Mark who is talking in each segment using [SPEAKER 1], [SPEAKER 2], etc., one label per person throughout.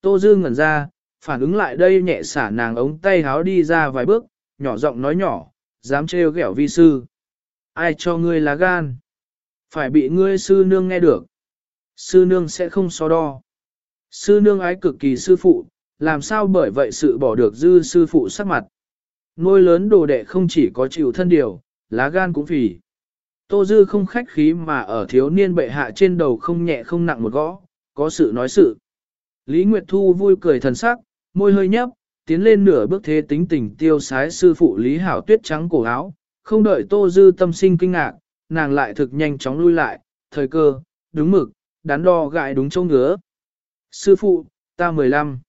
[SPEAKER 1] Tô Dư ngẩn ra, phản ứng lại đây nhẹ xả nàng ống tay háo đi ra vài bước, nhỏ giọng nói nhỏ, dám trêu ghẹo vi sư. Ai cho ngươi lá gan? Phải bị ngươi sư nương nghe được. Sư nương sẽ không so đo. Sư nương ái cực kỳ sư phụ, làm sao bởi vậy sự bỏ được dư sư phụ sắc mặt. Nuôi lớn đồ đệ không chỉ có chịu thân điều, lá gan cũng phỉ. Tô Dư không khách khí mà ở thiếu niên bệ hạ trên đầu không nhẹ không nặng một gõ, có sự nói sự. Lý Nguyệt Thu vui cười thần sắc, môi hơi nhấp, tiến lên nửa bước thế tính tình tiêu sái sư phụ Lý Hảo tuyết trắng cổ áo, không đợi Tô Dư tâm sinh kinh ngạc, nàng lại thực nhanh chóng lui lại, thời cơ, đúng mực, đắn đo gại đúng châu ngứa. Sư phụ, ta 15.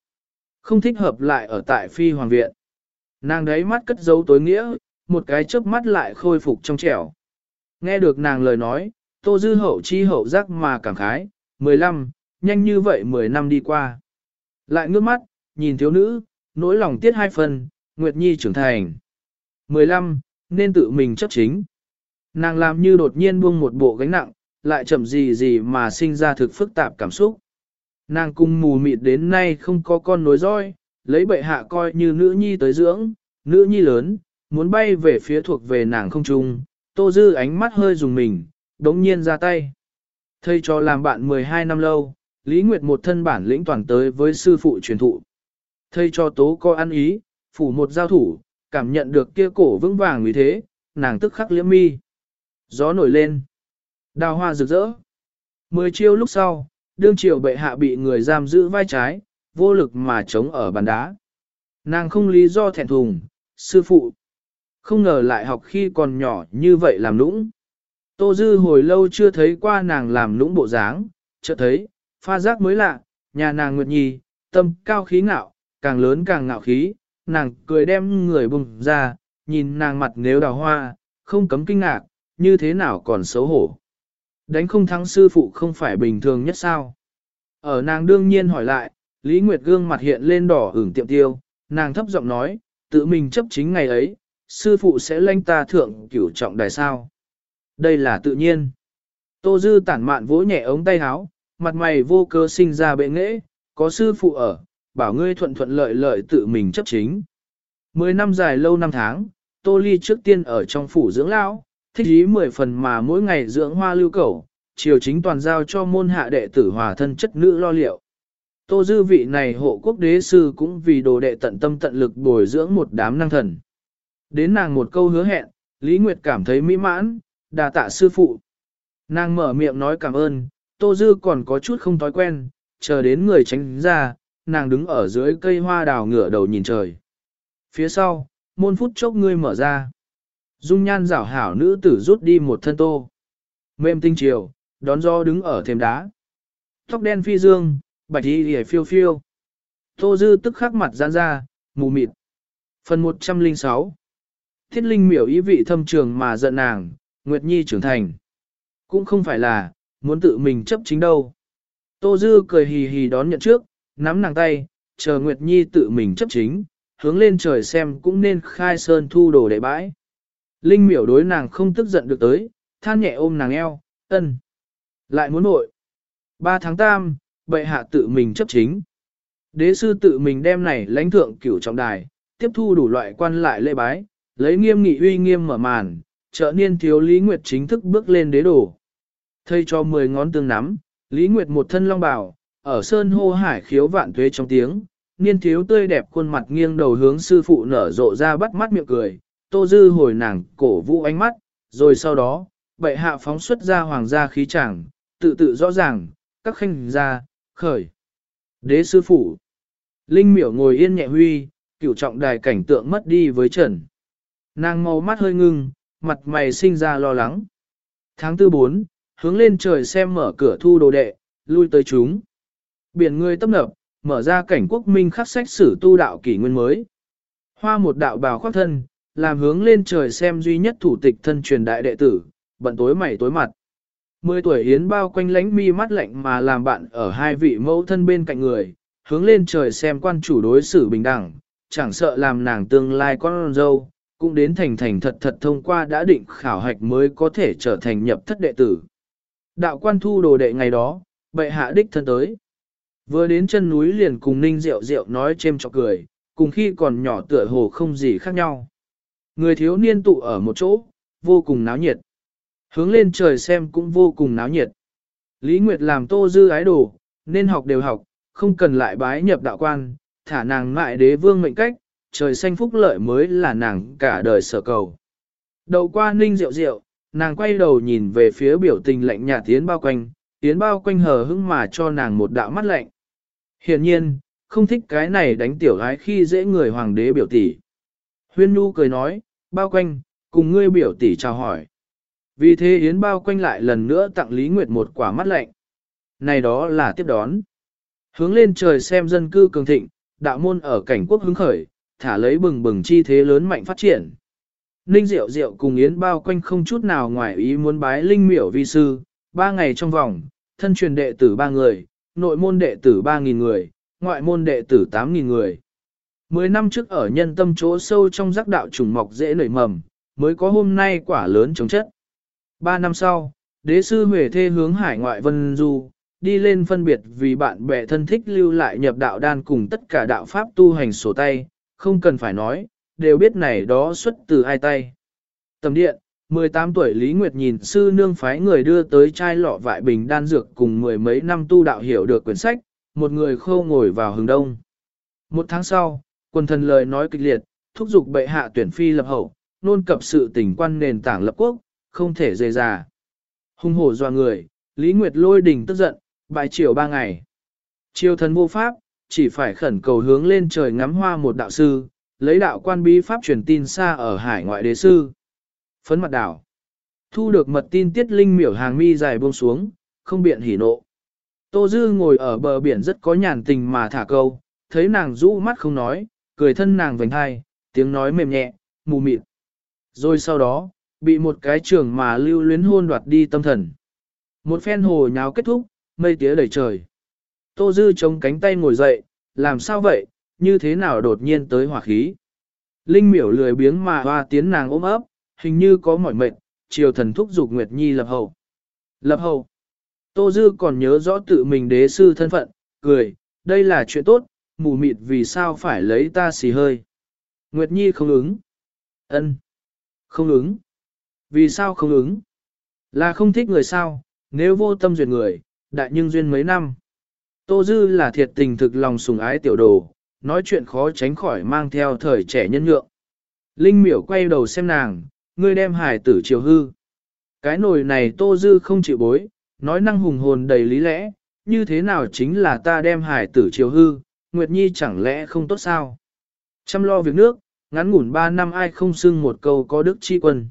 [SPEAKER 1] Không thích hợp lại ở tại phi hoàng viện. Nàng đấy mắt cất dấu tối nghĩa, một cái chớp mắt lại khôi phục trong trẻo. Nghe được nàng lời nói, tô dư hậu chi hậu giác mà cảm khái, 15, nhanh như vậy 10 năm đi qua. Lại ngước mắt, nhìn thiếu nữ, nỗi lòng tiết hai phần, Nguyệt Nhi trưởng thành. 15, nên tự mình chấp chính. Nàng làm như đột nhiên buông một bộ gánh nặng, lại chậm gì gì mà sinh ra thực phức tạp cảm xúc. Nàng cung mù mịt đến nay không có con nối roi, lấy bệ hạ coi như nữ nhi tới dưỡng, nữ nhi lớn, muốn bay về phía thuộc về nàng không trung, tô dư ánh mắt hơi dùng mình, đống nhiên ra tay. Thầy cho làm bạn 12 năm lâu, Lý Nguyệt một thân bản lĩnh toàn tới với sư phụ truyền thụ. Thầy cho tố có ăn ý, phủ một giao thủ, cảm nhận được kia cổ vững vàng vì thế, nàng tức khắc liễm mi. Gió nổi lên. Đào hoa rực rỡ. Mười chiêu lúc sau, đương triều bệ hạ bị người giam giữ vai trái, vô lực mà chống ở bàn đá. Nàng không lý do thẹn thùng, sư phụ. Không ngờ lại học khi còn nhỏ như vậy làm nũng. Tô Dư hồi lâu chưa thấy qua nàng làm nũng bộ dáng, chợt thấy, pha giác mới lạ, nhà nàng Nguyệt Nhi, tâm cao khí ngạo, càng lớn càng ngạo khí, nàng cười đem người bùng ra, nhìn nàng mặt nếu đào hoa, không cấm kinh ngạc, như thế nào còn xấu hổ. Đánh không thắng sư phụ không phải bình thường nhất sao. Ở nàng đương nhiên hỏi lại, Lý Nguyệt gương mặt hiện lên đỏ ửng tiệm tiêu, nàng thấp giọng nói, tự mình chấp chính ngày ấy, sư phụ sẽ lanh ta thượng cửu trọng đài sao. Đây là tự nhiên. Tô Dư tản mạn vỗ nhẹ ống tay áo, mặt mày vô cơ sinh ra bệ nghễ, có sư phụ ở, bảo ngươi thuận thuận lợi lợi tự mình chấp chính. Mười năm dài lâu năm tháng, Tô Ly trước tiên ở trong phủ dưỡng lão, thích ý mười phần mà mỗi ngày dưỡng hoa lưu cầu, triều chính toàn giao cho môn hạ đệ tử hòa thân chất nữ lo liệu. Tô dư vị này hộ quốc đế sư cũng vì đồ đệ tận tâm tận lực bồi dưỡng một đám năng thần. Đến nàng một câu hứa hẹn, Lý Nguyệt cảm thấy mỹ mãn, đà tạ sư phụ. Nàng mở miệng nói cảm ơn, Tô Dư còn có chút không thói quen, chờ đến người tránh ra, nàng đứng ở dưới cây hoa đào ngửa đầu nhìn trời. Phía sau, môn phút chốc ngươi mở ra. Dung nhan rảo hảo nữ tử rút đi một thân tô. Mềm tinh chiều, đón gió đứng ở thềm đá. Tóc đen phi dương, bạch y hề phiêu phiêu. Tô dư tức khắc mặt giãn ra, mù mịt. Phần 106 Thiết linh miểu ý vị thâm trường mà giận nàng, Nguyệt Nhi trưởng thành. Cũng không phải là, muốn tự mình chấp chính đâu. Tô dư cười hì hì đón nhận trước, nắm nàng tay, chờ Nguyệt Nhi tự mình chấp chính, hướng lên trời xem cũng nên khai sơn thu đồ đệ bãi. Linh miểu đối nàng không tức giận được tới, than nhẹ ôm nàng eo, ân. Lại muốn nội. Ba tháng tam, bệ hạ tự mình chấp chính. Đế sư tự mình đem này lãnh thượng cửu trọng đài, tiếp thu đủ loại quan lại lễ bái, lấy nghiêm nghị uy nghiêm mở màn, trợ niên thiếu Lý Nguyệt chính thức bước lên đế đồ. Thầy cho 10 ngón tương nắm, Lý Nguyệt một thân long bào, ở sơn hô hải khiếu vạn tuế trong tiếng, niên thiếu tươi đẹp khuôn mặt nghiêng đầu hướng sư phụ nở rộ ra bắt mắt miệng cười, tô dư hồi nàng cổ vũ ánh mắt, rồi sau đó, bệ hạ phóng xuất ra hoàng gia khí chẳng, tự tự rõ ràng, các khanh gia, khởi. Đế sư phụ. Linh miểu ngồi yên nhẹ huy, cửu trọng đài cảnh tượng mất đi với trần. Nàng màu mắt hơi ngưng, mặt mày sinh ra lo lắng. Tháng tư bốn, hướng lên trời xem mở cửa thu đồ đệ, lui tới chúng. Biển người tấp nập, mở ra cảnh quốc minh khắc sách sử tu đạo kỷ nguyên mới. Hoa một đạo bào khoác thân, làm hướng lên trời xem duy nhất thủ tịch thân truyền đại đệ tử, bận tối mày tối mặt. Mười tuổi Yến bao quanh lánh mi mắt lạnh mà làm bạn ở hai vị mẫu thân bên cạnh người, hướng lên trời xem quan chủ đối xử bình đẳng, chẳng sợ làm nàng tương lai con dâu, cũng đến thành thành thật thật thông qua đã định khảo hạch mới có thể trở thành nhập thất đệ tử. Đạo quan thu đồ đệ ngày đó, bệ hạ đích thân tới. Vừa đến chân núi liền cùng ninh rượu rượu nói chêm chọc cười, cùng khi còn nhỏ tựa hồ không gì khác nhau. Người thiếu niên tụ ở một chỗ, vô cùng náo nhiệt. Hướng lên trời xem cũng vô cùng náo nhiệt. Lý Nguyệt làm tô dư ái đồ, nên học đều học, không cần lại bái nhập đạo quan, thả nàng mại đế vương mệnh cách, trời xanh phúc lợi mới là nàng cả đời sở cầu. Đầu qua ninh rượu rượu, nàng quay đầu nhìn về phía biểu tình lạnh nhạt tiến bao quanh, tiến bao quanh hờ hững mà cho nàng một đạo mắt lạnh. Hiển nhiên, không thích cái này đánh tiểu gái khi dễ người hoàng đế biểu tỷ. Huyên Nhu cười nói, bao quanh, cùng ngươi biểu tỷ chào hỏi. Vì thế Yến bao quanh lại lần nữa tặng Lý Nguyệt một quả mắt lạnh. Này đó là tiếp đón. Hướng lên trời xem dân cư cường thịnh, đạo môn ở cảnh quốc hứng khởi, thả lấy bừng bừng chi thế lớn mạnh phát triển. Ninh Diệu Diệu cùng Yến bao quanh không chút nào ngoài ý muốn bái Linh miểu vi sư, ba ngày trong vòng, thân truyền đệ tử ba người, nội môn đệ tử ba nghìn người, ngoại môn đệ tử tám nghìn người. Mười năm trước ở nhân tâm chỗ sâu trong giác đạo trùng mọc dễ nảy mầm, mới có hôm nay quả lớn chống chất. Ba năm sau, đế sư Huệ Thê hướng hải ngoại vân du, đi lên phân biệt vì bạn bè thân thích lưu lại nhập đạo đan cùng tất cả đạo pháp tu hành sổ tay, không cần phải nói, đều biết này đó xuất từ ai tay. Tầm điện, 18 tuổi Lý Nguyệt nhìn sư nương phái người đưa tới chai lọ vại bình đan dược cùng mười mấy năm tu đạo hiểu được quyển sách, một người khâu ngồi vào hướng đông. Một tháng sau, quần thần lời nói kịch liệt, thúc giục bệ hạ tuyển phi lập hậu, nôn cập sự tình quan nền tảng lập quốc, không thể dề già. Hung hổ doa người, Lý Nguyệt lôi đình tức giận, bài chiều ba ngày. Triều thần vô pháp, chỉ phải khẩn cầu hướng lên trời ngắm hoa một đạo sư, lấy đạo quan bí pháp truyền tin xa ở hải ngoại đế sư. Phấn mặt đảo. Thu được mật tin tiết linh miểu hàng mi dài buông xuống, không biện hỉ nộ. Tô Dư ngồi ở bờ biển rất có nhàn tình mà thả câu, thấy nàng rũ mắt không nói, cười thân nàng vành hai, tiếng nói mềm nhẹ, mù mịt. Rồi sau đó, bị một cái trường mà lưu luyến hôn đoạt đi tâm thần. Một phen hồ nháo kết thúc, mây tía đầy trời. Tô Dư chống cánh tay ngồi dậy, làm sao vậy, như thế nào đột nhiên tới hỏa khí. Linh miểu lười biếng mà hoa tiến nàng ôm ấp, hình như có mỏi mệt, chiều thần thúc dục Nguyệt Nhi lập hậu. Lập hậu. Tô Dư còn nhớ rõ tự mình đế sư thân phận, cười, đây là chuyện tốt, mù mịt vì sao phải lấy ta xì hơi. Nguyệt Nhi không ứng. ân Không ứng. Vì sao không ứng? Là không thích người sao, nếu vô tâm duyệt người, đại nhưng duyên mấy năm. Tô Dư là thiệt tình thực lòng sùng ái tiểu đồ, nói chuyện khó tránh khỏi mang theo thời trẻ nhân nhượng. Linh miểu quay đầu xem nàng, ngươi đem hải tử chiều hư. Cái nồi này Tô Dư không chịu bối, nói năng hùng hồn đầy lý lẽ, như thế nào chính là ta đem hải tử chiều hư, Nguyệt Nhi chẳng lẽ không tốt sao? Chăm lo việc nước, ngắn ngủn ba năm ai không xưng một câu có đức chi quân.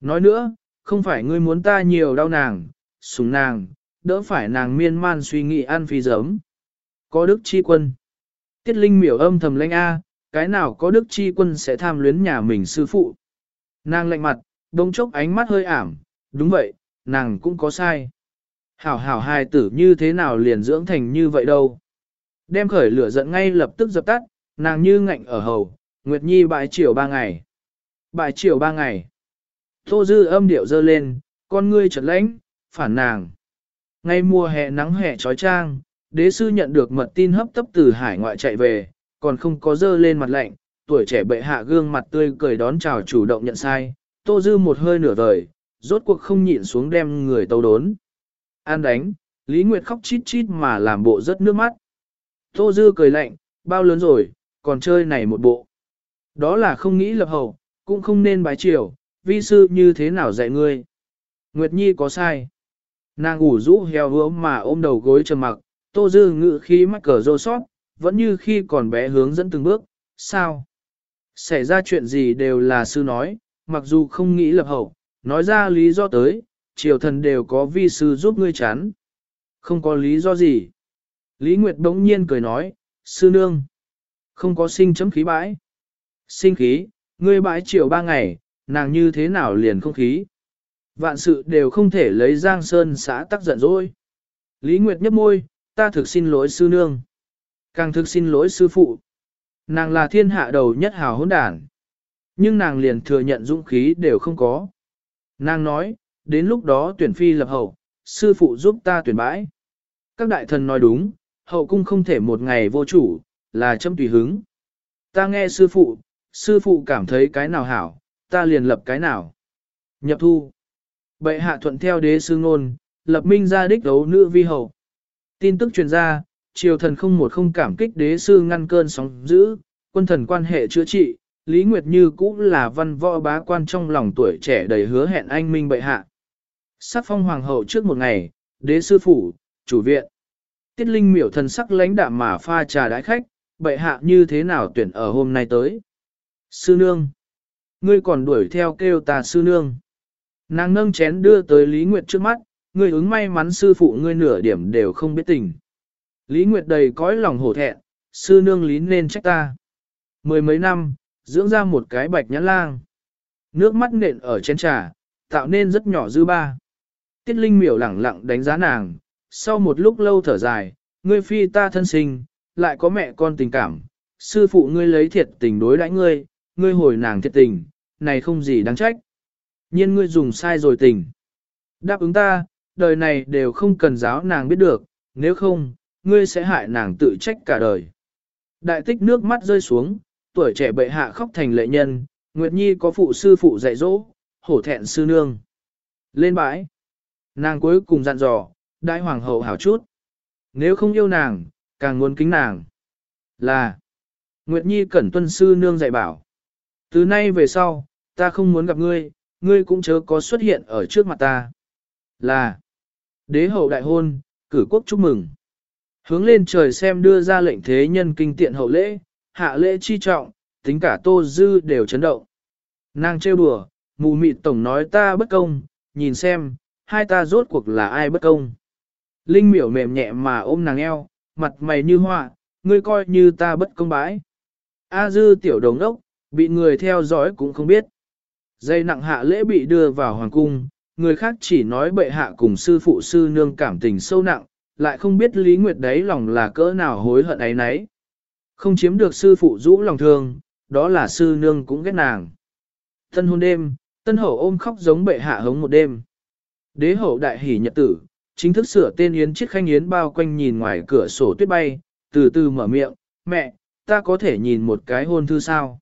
[SPEAKER 1] Nói nữa, không phải ngươi muốn ta nhiều đau nàng, sùng nàng, đỡ phải nàng miên man suy nghĩ ăn phi giấm. Có đức chi quân. Tiết Linh miểu âm thầm lãnh A, cái nào có đức chi quân sẽ tham luyến nhà mình sư phụ. Nàng lạnh mặt, đông chốc ánh mắt hơi ảm, đúng vậy, nàng cũng có sai. Hảo hảo hài tử như thế nào liền dưỡng thành như vậy đâu. Đem khởi lửa giận ngay lập tức dập tắt, nàng như ngạnh ở hầu, Nguyệt Nhi bại chiều ba ngày. Bại chiều ba ngày. Tô dư âm điệu dơ lên, con ngươi chợt lãnh, phản nàng. Ngay mùa hè nắng hè trói trang, đế sư nhận được mật tin hấp tấp từ hải ngoại chạy về, còn không có dơ lên mặt lạnh, tuổi trẻ bệ hạ gương mặt tươi cười đón chào chủ động nhận sai, tô dư một hơi nửa vời, rốt cuộc không nhịn xuống đem người tâu đốn. An đánh, Lý Nguyệt khóc chít chít mà làm bộ rất nước mắt. Tô dư cười lạnh, bao lớn rồi, còn chơi này một bộ. Đó là không nghĩ lập hậu, cũng không nên bái triều, vi sư như thế nào dạy ngươi. Nguyệt Nhi có sai. Nàng ủ rũ heo hứa mà ôm đầu gối trầm mặc, tô dư ngự khí mắc cờ rô sót, vẫn như khi còn bé hướng dẫn từng bước, sao? Xảy ra chuyện gì đều là sư nói, mặc dù không nghĩ lập hậu, nói ra lý do tới, triều thần đều có vi sư giúp ngươi chán. Không có lý do gì. Lý Nguyệt bỗng nhiên cười nói, sư nương, không có sinh chấm khí bãi. Sinh khí, ngươi bãi triều ba ngày, nàng như thế nào liền không khí. Vạn sự đều không thể lấy Giang Sơn xã tắc giận dỗi. Lý Nguyệt nhấp môi, ta thực xin lỗi sư nương. Càng thực xin lỗi sư phụ. Nàng là thiên hạ đầu nhất hào hỗn đản. Nhưng nàng liền thừa nhận dũng khí đều không có. Nàng nói, đến lúc đó tuyển phi lập hậu, sư phụ giúp ta tuyển bãi. Các đại thần nói đúng, hậu cung không thể một ngày vô chủ, là châm tùy hứng. Ta nghe sư phụ, sư phụ cảm thấy cái nào hảo, ta liền lập cái nào. Nhập thu. Bệ hạ thuận theo đế sư ngôn, lập minh ra đích đấu nữ vi hậu. Tin tức truyền ra, triều thần không một không cảm kích đế sư ngăn cơn sóng dữ, quân thần quan hệ chữa trị, Lý Nguyệt Như cũng là văn võ bá quan trong lòng tuổi trẻ đầy hứa hẹn anh minh bệ hạ. Sắc phong hoàng hậu trước một ngày, đế sư phủ, chủ viện. Tiết Linh miểu thần sắc lãnh đạm mà pha trà đái khách, bệ hạ như thế nào tuyển ở hôm nay tới. Sư nương. Ngươi còn đuổi theo kêu ta sư nương. Nàng nâng chén đưa tới Lý Nguyệt trước mắt, ngươi ứng may mắn sư phụ ngươi nửa điểm đều không biết tình. Lý Nguyệt đầy cõi lòng hổ thẹn, sư nương lý nên trách ta. Mười mấy năm, dưỡng ra một cái bạch nhãn lang. Nước mắt nện ở chén trà, tạo nên rất nhỏ dư ba. Tiết Linh miểu lẳng lặng đánh giá nàng, sau một lúc lâu thở dài, ngươi phi ta thân sinh, lại có mẹ con tình cảm, sư phụ ngươi lấy thiệt tình đối đãi ngươi, ngươi hồi nàng thiệt tình, này không gì đáng trách. Nhiên ngươi dùng sai rồi tình. Đáp ứng ta, đời này đều không cần giáo nàng biết được, nếu không, ngươi sẽ hại nàng tự trách cả đời. Đại tích nước mắt rơi xuống, tuổi trẻ bệ hạ khóc thành lệ nhân, Nguyệt Nhi có phụ sư phụ dạy dỗ, hổ thẹn sư nương. Lên bãi. Nàng cuối cùng dặn dò, đại hoàng hậu hảo chút. Nếu không yêu nàng, càng muốn kính nàng. Là. Nguyệt Nhi cẩn tuân sư nương dạy bảo. Từ nay về sau, ta không muốn gặp ngươi, ngươi cũng chớ có xuất hiện ở trước mặt ta. Là. Đế hậu đại hôn, cử quốc chúc mừng. Hướng lên trời xem đưa ra lệnh thế nhân kinh tiện hậu lễ, hạ lễ chi trọng, tính cả tô dư đều chấn động. Nàng trêu đùa, mù mịt tổng nói ta bất công, nhìn xem, hai ta rốt cuộc là ai bất công. Linh miểu mềm nhẹ mà ôm nàng eo, mặt mày như họa, ngươi coi như ta bất công bãi. A dư tiểu đồng ốc, bị người theo dõi cũng không biết. Dây nặng hạ lễ bị đưa vào hoàng cung, người khác chỉ nói bệ hạ cùng sư phụ sư nương cảm tình sâu nặng, lại không biết Lý Nguyệt đấy lòng là cỡ nào hối hận ấy nấy. Không chiếm được sư phụ rũ lòng thương, đó là sư nương cũng ghét nàng. Tân hôn đêm, tân hậu ôm khóc giống bệ hạ hống một đêm. Đế hậu đại hỷ nhật tử, chính thức sửa tên Yến chiếc khanh Yến bao quanh nhìn ngoài cửa sổ tuyết bay, từ từ mở miệng, mẹ, ta có thể nhìn một cái hôn thư sao?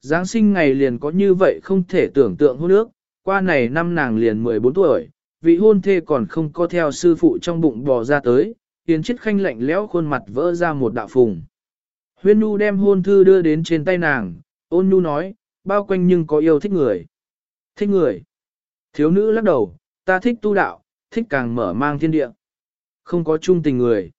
[SPEAKER 1] Giáng sinh ngày liền có như vậy không thể tưởng tượng hôn ước, qua này năm nàng liền 14 tuổi, vị hôn thê còn không có theo sư phụ trong bụng bò ra tới, Yến chiết khanh lạnh lẽo khuôn mặt vỡ ra một đạo phùng. Huyên Nhu đem hôn thư đưa đến trên tay nàng, ôn Nhu nói, bao quanh nhưng có yêu thích người. Thích người. Thiếu nữ lắc đầu, ta thích tu đạo, thích càng mở mang thiên địa. Không có chung tình người.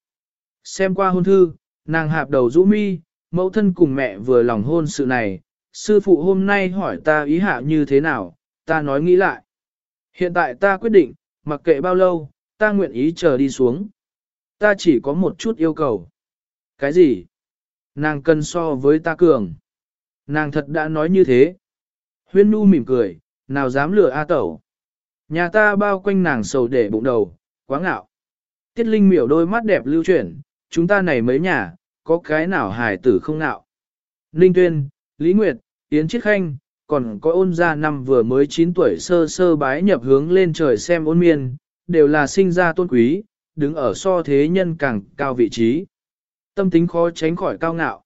[SPEAKER 1] Xem qua hôn thư, nàng hạp đầu rũ mi, mẫu thân cùng mẹ vừa lòng hôn sự này, sư phụ hôm nay hỏi ta ý hạ như thế nào, ta nói nghĩ lại. Hiện tại ta quyết định, mặc kệ bao lâu, ta nguyện ý chờ đi xuống. Ta chỉ có một chút yêu cầu. Cái gì? Nàng cân so với ta cường. Nàng thật đã nói như thế. Huyên nu mỉm cười, nào dám lừa A tẩu. Nhà ta bao quanh nàng sầu để bụng đầu, quá ngạo. Tiết Linh miểu đôi mắt đẹp lưu chuyển, chúng ta này mấy nhà, có cái nào hài tử không ngạo. Linh Tuyên, Lý Nguyệt, Yến Chiết Khanh, còn có ôn gia năm vừa mới 9 tuổi sơ sơ bái nhập hướng lên trời xem ôn miên, đều là sinh ra tôn quý, đứng ở so thế nhân càng cao vị trí. Tâm tính khó tránh khỏi cao ngạo.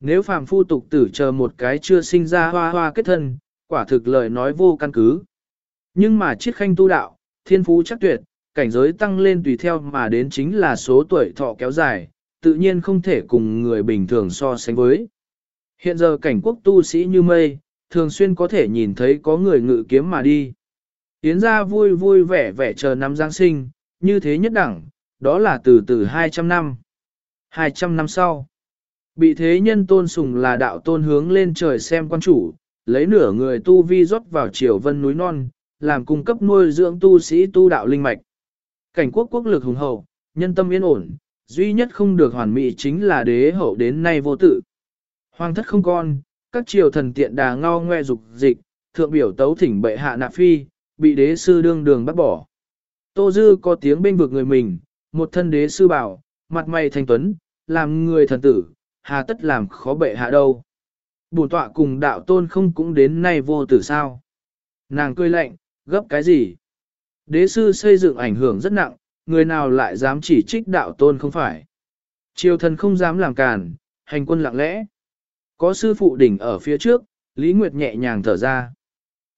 [SPEAKER 1] Nếu phàm phu tục tử chờ một cái chưa sinh ra hoa hoa kết thân, quả thực lời nói vô căn cứ. Nhưng mà chiết khanh tu đạo, thiên phú chắc tuyệt, cảnh giới tăng lên tùy theo mà đến chính là số tuổi thọ kéo dài, tự nhiên không thể cùng người bình thường so sánh với. Hiện giờ cảnh quốc tu sĩ như mây, thường xuyên có thể nhìn thấy có người ngự kiếm mà đi. Yến ra vui vui vẻ vẻ chờ năm Giáng sinh, như thế nhất đẳng, đó là từ từ 200 năm. 200 năm sau, bị thế nhân tôn sùng là đạo tôn hướng lên trời xem quan chủ, lấy nửa người tu vi rót vào triều vân núi non, làm cung cấp nuôi dưỡng tu sĩ tu đạo linh mạch. Cảnh quốc quốc lực hùng hậu, nhân tâm yên ổn, duy nhất không được hoàn mỹ chính là đế hậu đến nay vô tử, Hoàng thất không con, các triều thần tiện đà ngao ngoe dục dịch, thượng biểu tấu thỉnh bệ hạ nạp phi, bị đế sư đương đường bắt bỏ. Tô Dư có tiếng bên vực người mình, một thân đế sư bảo, mặt mày thanh tuấn, làm người thần tử, hà tất làm khó bệ hạ đâu. Bùn tọa cùng đạo tôn không cũng đến nay vô tử sao. Nàng cười lạnh, gấp cái gì? Đế sư xây dựng ảnh hưởng rất nặng, người nào lại dám chỉ trích đạo tôn không phải. Triều thần không dám làm cản, hành quân lặng lẽ. Có sư phụ đỉnh ở phía trước, Lý Nguyệt nhẹ nhàng thở ra.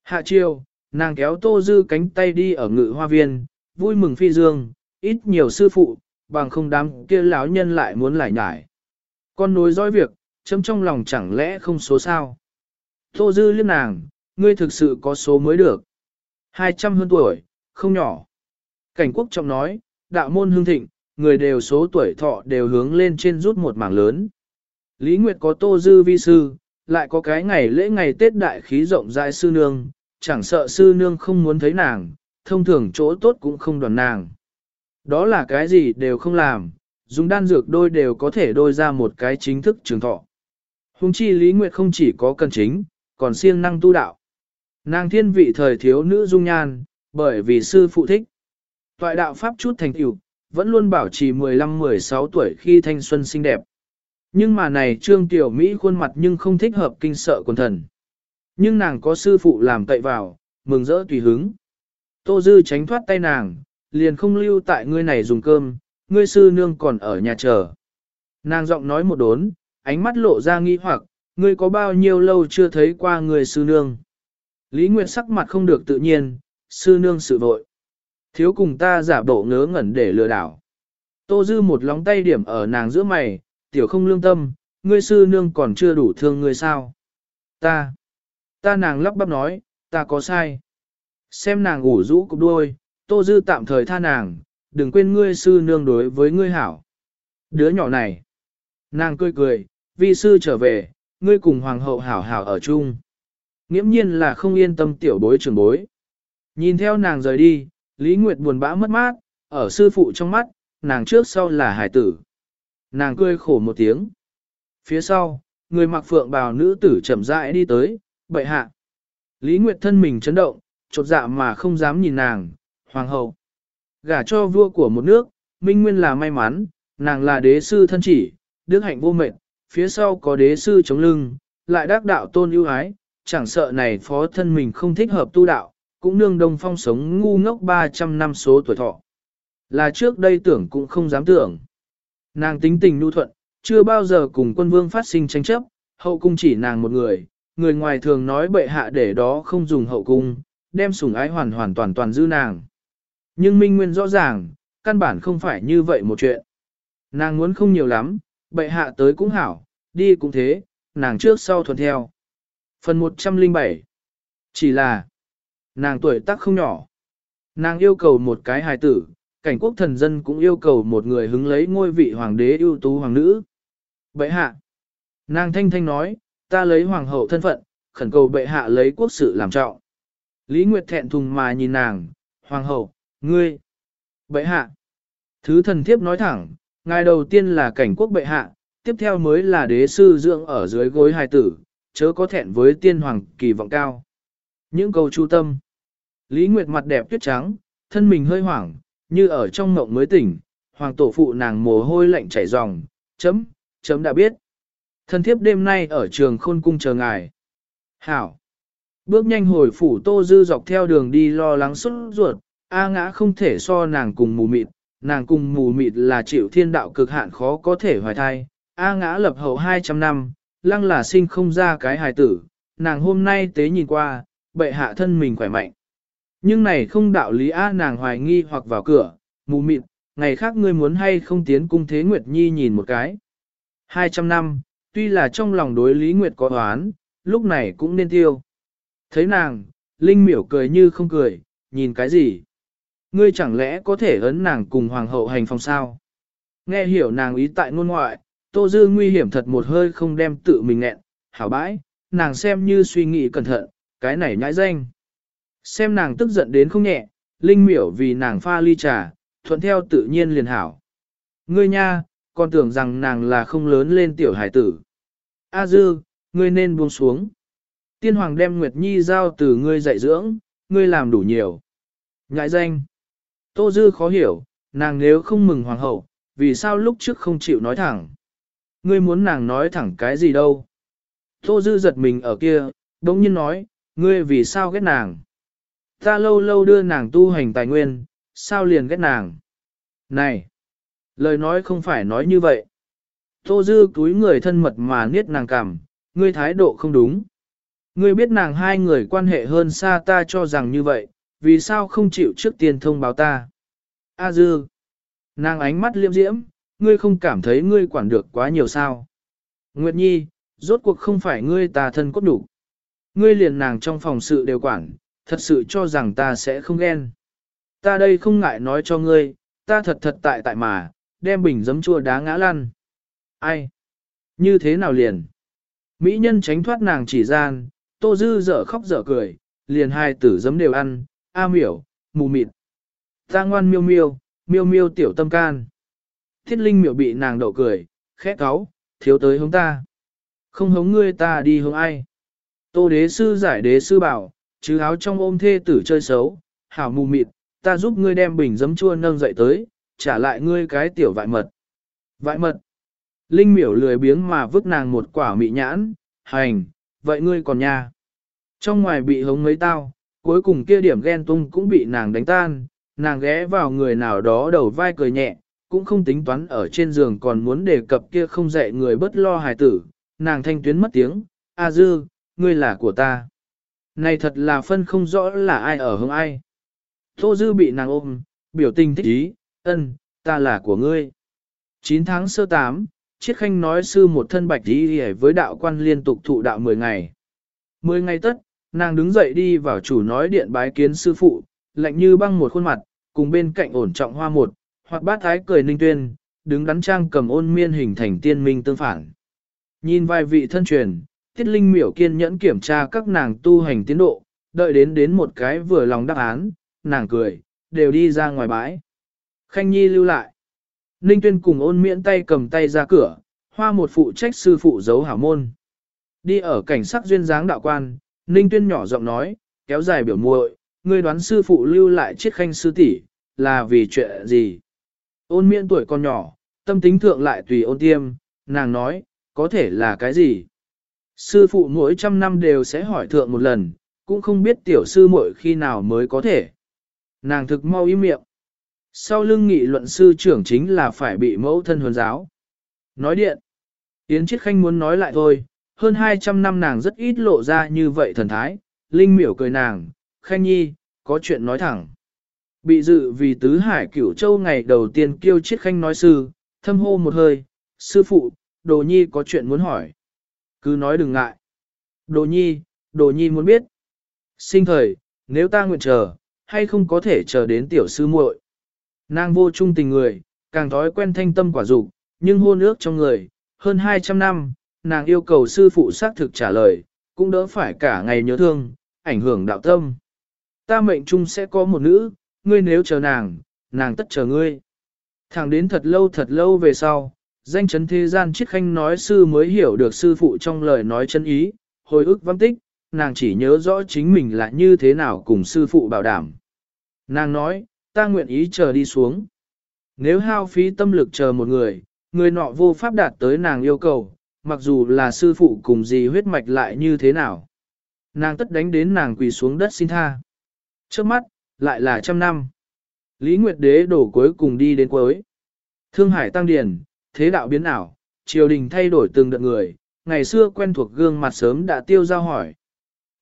[SPEAKER 1] Hạ triều, nàng kéo tô dư cánh tay đi ở ngự hoa viên, vui mừng phi dương, ít nhiều sư phụ, bằng không đám kia lão nhân lại muốn lại nhải. Con nối dõi việc, chấm trong lòng chẳng lẽ không số sao. Tô dư liếc nàng, ngươi thực sự có số mới được. 200 hơn tuổi, không nhỏ. Cảnh quốc trọng nói, đạo môn hương thịnh, người đều số tuổi thọ đều hướng lên trên rút một mảng lớn. Lý Nguyệt có tô dư vi sư, lại có cái ngày lễ ngày Tết đại khí rộng rãi sư nương, chẳng sợ sư nương không muốn thấy nàng, thông thường chỗ tốt cũng không đoàn nàng. Đó là cái gì đều không làm, dùng đan dược đôi đều có thể đôi ra một cái chính thức trường thọ. Hùng chi Lý Nguyệt không chỉ có cần chính, còn siêng năng tu đạo. Nàng thiên vị thời thiếu nữ dung nhan, bởi vì sư phụ thích. Toại đạo pháp chút thành tiểu, vẫn luôn bảo trì 15-16 tuổi khi thanh xuân xinh đẹp. Nhưng mà này trương tiểu Mỹ khuôn mặt nhưng không thích hợp kinh sợ quần thần. Nhưng nàng có sư phụ làm cậy vào, mừng rỡ tùy hứng. Tô Dư tránh thoát tay nàng, liền không lưu tại ngươi này dùng cơm, ngươi sư nương còn ở nhà chờ. Nàng giọng nói một đốn, ánh mắt lộ ra nghi hoặc, ngươi có bao nhiêu lâu chưa thấy qua người sư nương. Lý Nguyệt sắc mặt không được tự nhiên, sư nương sự vội. Thiếu cùng ta giả bộ ngớ ngẩn để lừa đảo. Tô Dư một lóng tay điểm ở nàng giữa mày, tiểu không lương tâm, ngươi sư nương còn chưa đủ thương ngươi sao. Ta, ta nàng lắp bắp nói, ta có sai. Xem nàng ủ rũ cục đuôi, Tô Dư tạm thời tha nàng, đừng quên ngươi sư nương đối với ngươi hảo. Đứa nhỏ này, nàng cười cười, vi sư trở về, ngươi cùng hoàng hậu hảo hảo ở chung. Nghiễm nhiên là không yên tâm tiểu bối trưởng bối. Nhìn theo nàng rời đi, Lý Nguyệt buồn bã mất mát, ở sư phụ trong mắt, nàng trước sau là hải tử. Nàng cười khổ một tiếng. Phía sau, người mặc phượng bào nữ tử chậm rãi đi tới, bệ hạ. Lý Nguyệt thân mình chấn động, chột dạ mà không dám nhìn nàng, hoàng hậu. Gả cho vua của một nước, minh nguyên là may mắn, nàng là đế sư thân chỉ, đức hạnh vô mệnh, phía sau có đế sư chống lưng, lại đắc đạo tôn ưu ái, chẳng sợ này phó thân mình không thích hợp tu đạo, cũng nương đông phong sống ngu ngốc 300 năm số tuổi thọ. Là trước đây tưởng cũng không dám tưởng. Nàng tính tình nhu thuận, chưa bao giờ cùng quân vương phát sinh tranh chấp, hậu cung chỉ nàng một người, người ngoài thường nói bệ hạ để đó không dùng hậu cung, đem sủng ái hoàn hoàn toàn toàn dư nàng. Nhưng Minh Nguyên rõ ràng, căn bản không phải như vậy một chuyện. Nàng muốn không nhiều lắm, bệ hạ tới cũng hảo, đi cũng thế, nàng trước sau thuần theo. Phần 107 Chỉ là, nàng tuổi tác không nhỏ. Nàng yêu cầu một cái hài tử, cảnh quốc thần dân cũng yêu cầu một người hứng lấy ngôi vị hoàng đế ưu tú hoàng nữ. Bệ hạ, nàng thanh thanh nói, ta lấy hoàng hậu thân phận, khẩn cầu bệ hạ lấy quốc sự làm trọng. Lý Nguyệt thẹn thùng mà nhìn nàng, hoàng hậu, ngươi, bệ hạ. Thứ thần thiếp nói thẳng, ngài đầu tiên là cảnh quốc bệ hạ, tiếp theo mới là đế sư dưỡng ở dưới gối hài tử, chớ có thẹn với tiên hoàng kỳ vọng cao. Những câu chu tâm. Lý Nguyệt mặt đẹp tuyết trắng, thân mình hơi hoảng, như ở trong mộng mới tỉnh, hoàng tổ phụ nàng mồ hôi lạnh chảy ròng, chấm, chấm đã biết. Thân thiếp đêm nay ở trường khôn cung chờ ngài. Hảo. Bước nhanh hồi phủ tô dư dọc theo đường đi lo lắng xuất ruột, A ngã không thể so nàng cùng mù mịt, nàng cùng mù mịt là chịu thiên đạo cực hạn khó có thể hoài thai. A ngã lập hậu 200 năm, lăng là sinh không ra cái hài tử, nàng hôm nay tế nhìn qua, bệ hạ thân mình khỏe mạnh. Nhưng này không đạo lý A nàng hoài nghi hoặc vào cửa, mù mịt, ngày khác ngươi muốn hay không tiến cung thế Nguyệt Nhi nhìn một cái. 200 năm, tuy là trong lòng đối Lý Nguyệt có oán, lúc này cũng nên tiêu. Thấy nàng, Linh miểu cười như không cười, nhìn cái gì? Ngươi chẳng lẽ có thể ấn nàng cùng hoàng hậu hành phòng sao? Nghe hiểu nàng ý tại ngôn ngoại, Tô Dư nguy hiểm thật một hơi không đem tự mình nghẹn, hảo bãi, nàng xem như suy nghĩ cẩn thận, cái này nhãi danh. Xem nàng tức giận đến không nhẹ, Linh miểu vì nàng pha ly trà, thuận theo tự nhiên liền hảo. Ngươi nha, còn tưởng rằng nàng là không lớn lên tiểu hải tử. A dư, ngươi nên buông xuống. Tiên hoàng đem Nguyệt Nhi giao từ ngươi dạy dưỡng, ngươi làm đủ nhiều. Ngại danh. Tô dư khó hiểu, nàng nếu không mừng hoàng hậu, vì sao lúc trước không chịu nói thẳng. Ngươi muốn nàng nói thẳng cái gì đâu. Tô dư giật mình ở kia, đống nhiên nói, ngươi vì sao ghét nàng. Ta lâu lâu đưa nàng tu hành tài nguyên, sao liền ghét nàng. Này! Lời nói không phải nói như vậy. Tô Dư túi người thân mật mà niết nàng cảm, ngươi thái độ không đúng. Ngươi biết nàng hai người quan hệ hơn xa ta cho rằng như vậy, vì sao không chịu trước tiên thông báo ta? A Dư. Nàng ánh mắt liêm diễm, ngươi không cảm thấy ngươi quản được quá nhiều sao? Nguyệt Nhi, rốt cuộc không phải ngươi ta thân cốt đủ. Ngươi liền nàng trong phòng sự đều quản, thật sự cho rằng ta sẽ không ghen. Ta đây không ngại nói cho ngươi, ta thật thật tại tại mà, đem bình giấm chua đá ngã lăn. Ai? Như thế nào liền? Mỹ nhân tránh thoát nàng chỉ gian, tô dư dở khóc dở cười, liền hai tử giấm đều ăn, a miểu, mù mịt. Ta ngoan miêu miêu, miêu miêu tiểu tâm can. Thiết linh miểu bị nàng đậu cười, khẽ cáu, thiếu tới hướng ta. Không hống ngươi ta đi hướng ai. Tô đế sư giải đế sư bảo, chứ áo trong ôm thê tử chơi xấu, hảo mù mịt, ta giúp ngươi đem bình giấm chua nâng dậy tới, trả lại ngươi cái tiểu vại mật. Vại mật. Linh miểu lười biếng mà vứt nàng một quả mị nhãn, hành, vậy ngươi còn nha. Trong ngoài bị hống mấy tao, cuối cùng kia điểm ghen tung cũng bị nàng đánh tan, nàng ghé vào người nào đó đầu vai cười nhẹ, cũng không tính toán ở trên giường còn muốn đề cập kia không dạy người bất lo hài tử, nàng thanh tuyến mất tiếng, A dư, ngươi là của ta. Này thật là phân không rõ là ai ở hướng ai. Tô dư bị nàng ôm, biểu tình thích ý, ân, ta là của ngươi. 9 tháng sơ 8, Chiết Khanh nói sư một thân bạch đi với đạo quan liên tục thụ đạo 10 ngày. 10 ngày tất, nàng đứng dậy đi vào chủ nói điện bái kiến sư phụ, lạnh như băng một khuôn mặt, cùng bên cạnh ổn trọng hoa một, hoặc bát thái cười ninh tuyên, đứng đắn trang cầm ôn miên hình thành tiên minh tương phản. Nhìn vài vị thân truyền, tiết linh miểu kiên nhẫn kiểm tra các nàng tu hành tiến độ, đợi đến đến một cái vừa lòng đáp án, nàng cười, đều đi ra ngoài bãi. Khanh Nhi lưu lại. Ninh tuyên cùng ôn miễn tay cầm tay ra cửa, hoa một phụ trách sư phụ giấu hảo môn. Đi ở cảnh sắc duyên dáng đạo quan, Ninh tuyên nhỏ giọng nói, kéo dài biểu muội, ngươi đoán sư phụ lưu lại chiếc khanh sư tỷ là vì chuyện gì? Ôn miễn tuổi còn nhỏ, tâm tính thượng lại tùy ôn tiêm, nàng nói, có thể là cái gì? Sư phụ mỗi trăm năm đều sẽ hỏi thượng một lần, cũng không biết tiểu sư muội khi nào mới có thể. Nàng thực mau im miệng. Sau lưng nghị luận sư trưởng chính là phải bị mẫu thân huấn giáo. Nói điện. Yến Chiết Khanh muốn nói lại thôi, hơn 200 năm nàng rất ít lộ ra như vậy thần thái, Linh miểu cười nàng, Khanh Nhi, có chuyện nói thẳng. Bị dự vì tứ hải cửu châu ngày đầu tiên kêu Chiết Khanh nói sư, thâm hô một hơi, sư phụ, Đồ Nhi có chuyện muốn hỏi. Cứ nói đừng ngại. Đồ Nhi, Đồ Nhi muốn biết. Sinh thời, nếu ta nguyện chờ, hay không có thể chờ đến tiểu sư muội. Nàng vô trung tình người, càng thói quen thanh tâm quả dục, nhưng hôn ước trong người, hơn 200 năm, nàng yêu cầu sư phụ xác thực trả lời, cũng đỡ phải cả ngày nhớ thương, ảnh hưởng đạo tâm. Ta mệnh chung sẽ có một nữ, ngươi nếu chờ nàng, nàng tất chờ ngươi. Thẳng đến thật lâu thật lâu về sau, danh chấn thế gian chiết khanh nói sư mới hiểu được sư phụ trong lời nói chân ý, hồi ức văn tích, nàng chỉ nhớ rõ chính mình là như thế nào cùng sư phụ bảo đảm. Nàng nói, ta nguyện ý chờ đi xuống. Nếu hao phí tâm lực chờ một người, người nọ vô pháp đạt tới nàng yêu cầu, mặc dù là sư phụ cùng gì huyết mạch lại như thế nào. Nàng tất đánh đến nàng quỳ xuống đất xin tha. Trước mắt, lại là trăm năm. Lý Nguyệt Đế đổ cuối cùng đi đến cuối. Thương Hải tăng điển, thế đạo biến ảo, triều đình thay đổi từng đợt người, ngày xưa quen thuộc gương mặt sớm đã tiêu giao hỏi.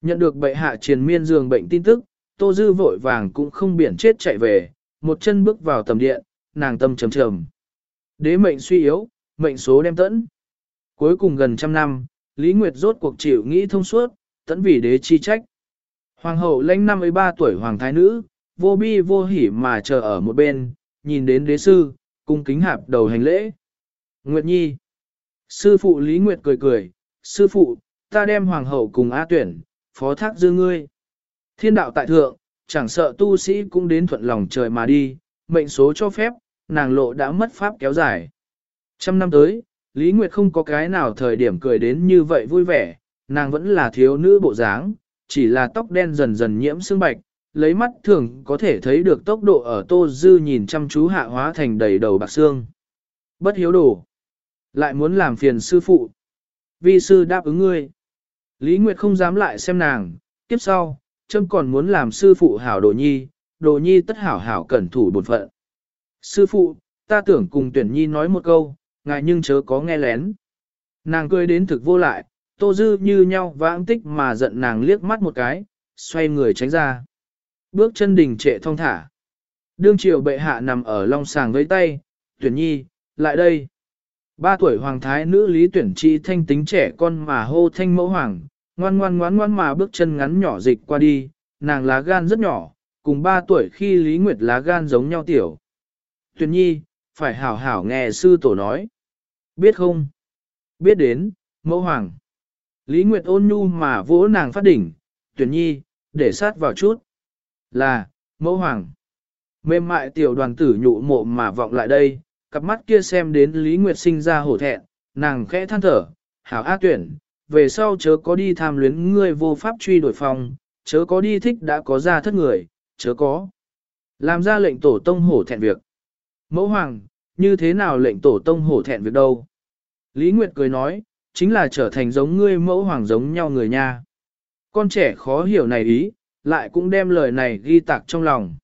[SPEAKER 1] Nhận được bệ hạ triền miên giường bệnh tin tức, Tô Dư vội vàng cũng không biển chết chạy về, một chân bước vào tầm điện, nàng tâm trầm trầm. Đế mệnh suy yếu, mệnh số đem tẫn. Cuối cùng gần trăm năm, Lý Nguyệt rốt cuộc chịu nghĩ thông suốt, tẫn vì đế chi trách. Hoàng hậu lãnh 53 tuổi hoàng thái nữ, vô bi vô hỉ mà chờ ở một bên, nhìn đến đế sư, cung kính hạp đầu hành lễ. Nguyệt Nhi. Sư phụ Lý Nguyệt cười cười, sư phụ, ta đem hoàng hậu cùng A tuyển, phó thác dư ngươi. Thiên đạo tại thượng, chẳng sợ tu sĩ cũng đến thuận lòng trời mà đi, mệnh số cho phép, nàng lộ đã mất pháp kéo dài. Trăm năm tới, Lý Nguyệt không có cái nào thời điểm cười đến như vậy vui vẻ, nàng vẫn là thiếu nữ bộ dáng, chỉ là tóc đen dần dần nhiễm sương bạch, lấy mắt thường có thể thấy được tốc độ ở tô dư nhìn chăm chú hạ hóa thành đầy đầu bạc xương. Bất hiếu đồ. Lại muốn làm phiền sư phụ. Vi sư đáp ứng ngươi. Lý Nguyệt không dám lại xem nàng, tiếp sau, châm còn muốn làm sư phụ hảo đồ nhi, đồ nhi tất hảo hảo cẩn thủ bổn phận. Sư phụ, ta tưởng cùng tuyển nhi nói một câu, ngài nhưng chớ có nghe lén. Nàng cười đến thực vô lại, tô dư như nhau vãng tích mà giận nàng liếc mắt một cái, xoay người tránh ra. Bước chân đình trệ thong thả. Đương triều bệ hạ nằm ở long sàng với tay, tuyển nhi, lại đây. Ba tuổi hoàng thái nữ lý tuyển chi thanh tính trẻ con mà hô thanh mẫu hoàng, ngoan ngoan ngoan ngoan mà bước chân ngắn nhỏ dịch qua đi, nàng lá gan rất nhỏ, cùng ba tuổi khi Lý Nguyệt lá gan giống nhau tiểu. Tuyển nhi, phải hảo hảo nghe sư tổ nói. Biết không? Biết đến, mẫu hoàng. Lý Nguyệt ôn nhu mà vỗ nàng phát đỉnh, tuyển nhi, để sát vào chút. Là, mẫu hoàng. Mềm mại tiểu đoàn tử nhụ mộ mà vọng lại đây, cặp mắt kia xem đến Lý Nguyệt sinh ra hổ thẹn, nàng khẽ than thở, hảo á tuyển, về sau chớ có đi tham luyến ngươi vô pháp truy đổi phòng, chớ có đi thích đã có ra thất người, chớ có. Làm ra lệnh tổ tông hổ thẹn việc. Mẫu hoàng, như thế nào lệnh tổ tông hổ thẹn việc đâu? Lý Nguyệt cười nói, chính là trở thành giống ngươi mẫu hoàng giống nhau người nha. Con trẻ khó hiểu này ý, lại cũng đem lời này ghi tạc trong lòng.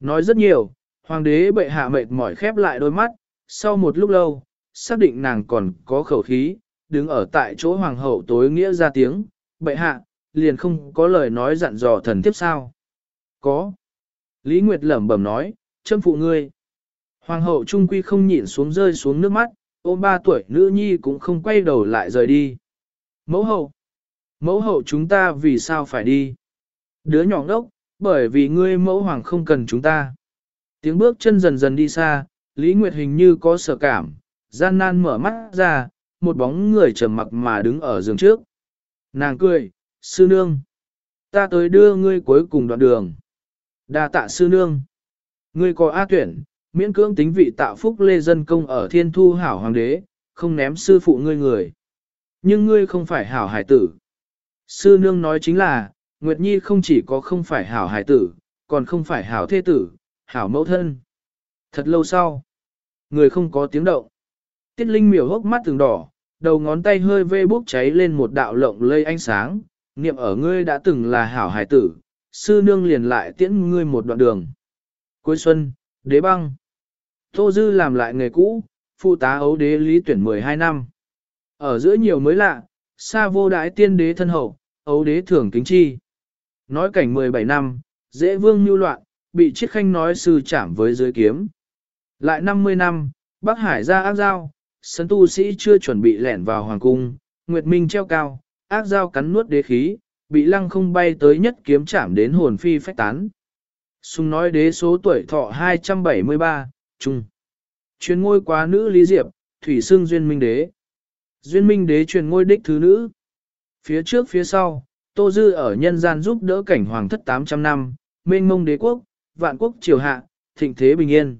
[SPEAKER 1] Nói rất nhiều, hoàng đế bệ hạ mệt mỏi khép lại đôi mắt, sau một lúc lâu, xác định nàng còn có khẩu khí, đứng ở tại chỗ hoàng hậu tối nghĩa ra tiếng, bệ hạ, liền không có lời nói dặn dò thần tiếp sao. Có. Lý Nguyệt lẩm bẩm nói, châm phụ ngươi. Hoàng hậu trung quy không nhịn xuống rơi xuống nước mắt, ôm ba tuổi nữ nhi cũng không quay đầu lại rời đi. Mẫu hậu. Mẫu hậu chúng ta vì sao phải đi? Đứa nhỏ ngốc, bởi vì ngươi mẫu hoàng không cần chúng ta. Tiếng bước chân dần dần đi xa, Lý Nguyệt hình như có sợ cảm, gian nan mở mắt ra, một bóng người trầm mặc mà đứng ở giường trước. Nàng cười, sư nương. Ta tới đưa ngươi cuối cùng đoạn đường. đa tạ sư nương. Ngươi có A tuyển, miễn cưỡng tính vị tạo phúc lê dân công ở thiên thu hảo hoàng đế, không ném sư phụ ngươi người. Nhưng ngươi không phải hảo hải tử. Sư nương nói chính là, Nguyệt Nhi không chỉ có không phải hảo hải tử, còn không phải hảo thế tử, hảo mẫu thân. Thật lâu sau, người không có tiếng động. Tiết Linh miểu hốc mắt từng đỏ, đầu ngón tay hơi vê bốc cháy lên một đạo lộng lây ánh sáng, niệm ở ngươi đã từng là hảo hải tử, sư nương liền lại tiễn ngươi một đoạn đường. Cuối xuân, đế băng. Tô Dư làm lại nghề cũ, phụ tá ấu đế lý tuyển 12 năm. Ở giữa nhiều mới lạ, xa vô đại tiên đế thân hậu, ấu đế thưởng kính chi. Nói cảnh 17 năm, dễ vương mưu loạn, bị chiết khanh nói sư chảm với dưới kiếm. Lại 50 năm, Bắc Hải ra ác giao, sấn tu sĩ chưa chuẩn bị lẻn vào hoàng cung, Nguyệt Minh treo cao, ác giao cắn nuốt đế khí, bị lăng không bay tới nhất kiếm chạm đến hồn phi phách tán. sung nói đế số tuổi thọ 273, trung. Truyền ngôi quá nữ Lý Diệp, thủy xương duyên minh đế. Duyên minh đế truyền ngôi đích thứ nữ. Phía trước phía sau, Tô Dư ở nhân gian giúp đỡ cảnh hoàng thất 800 năm, mênh mông đế quốc, vạn quốc triều hạ, thịnh thế bình yên.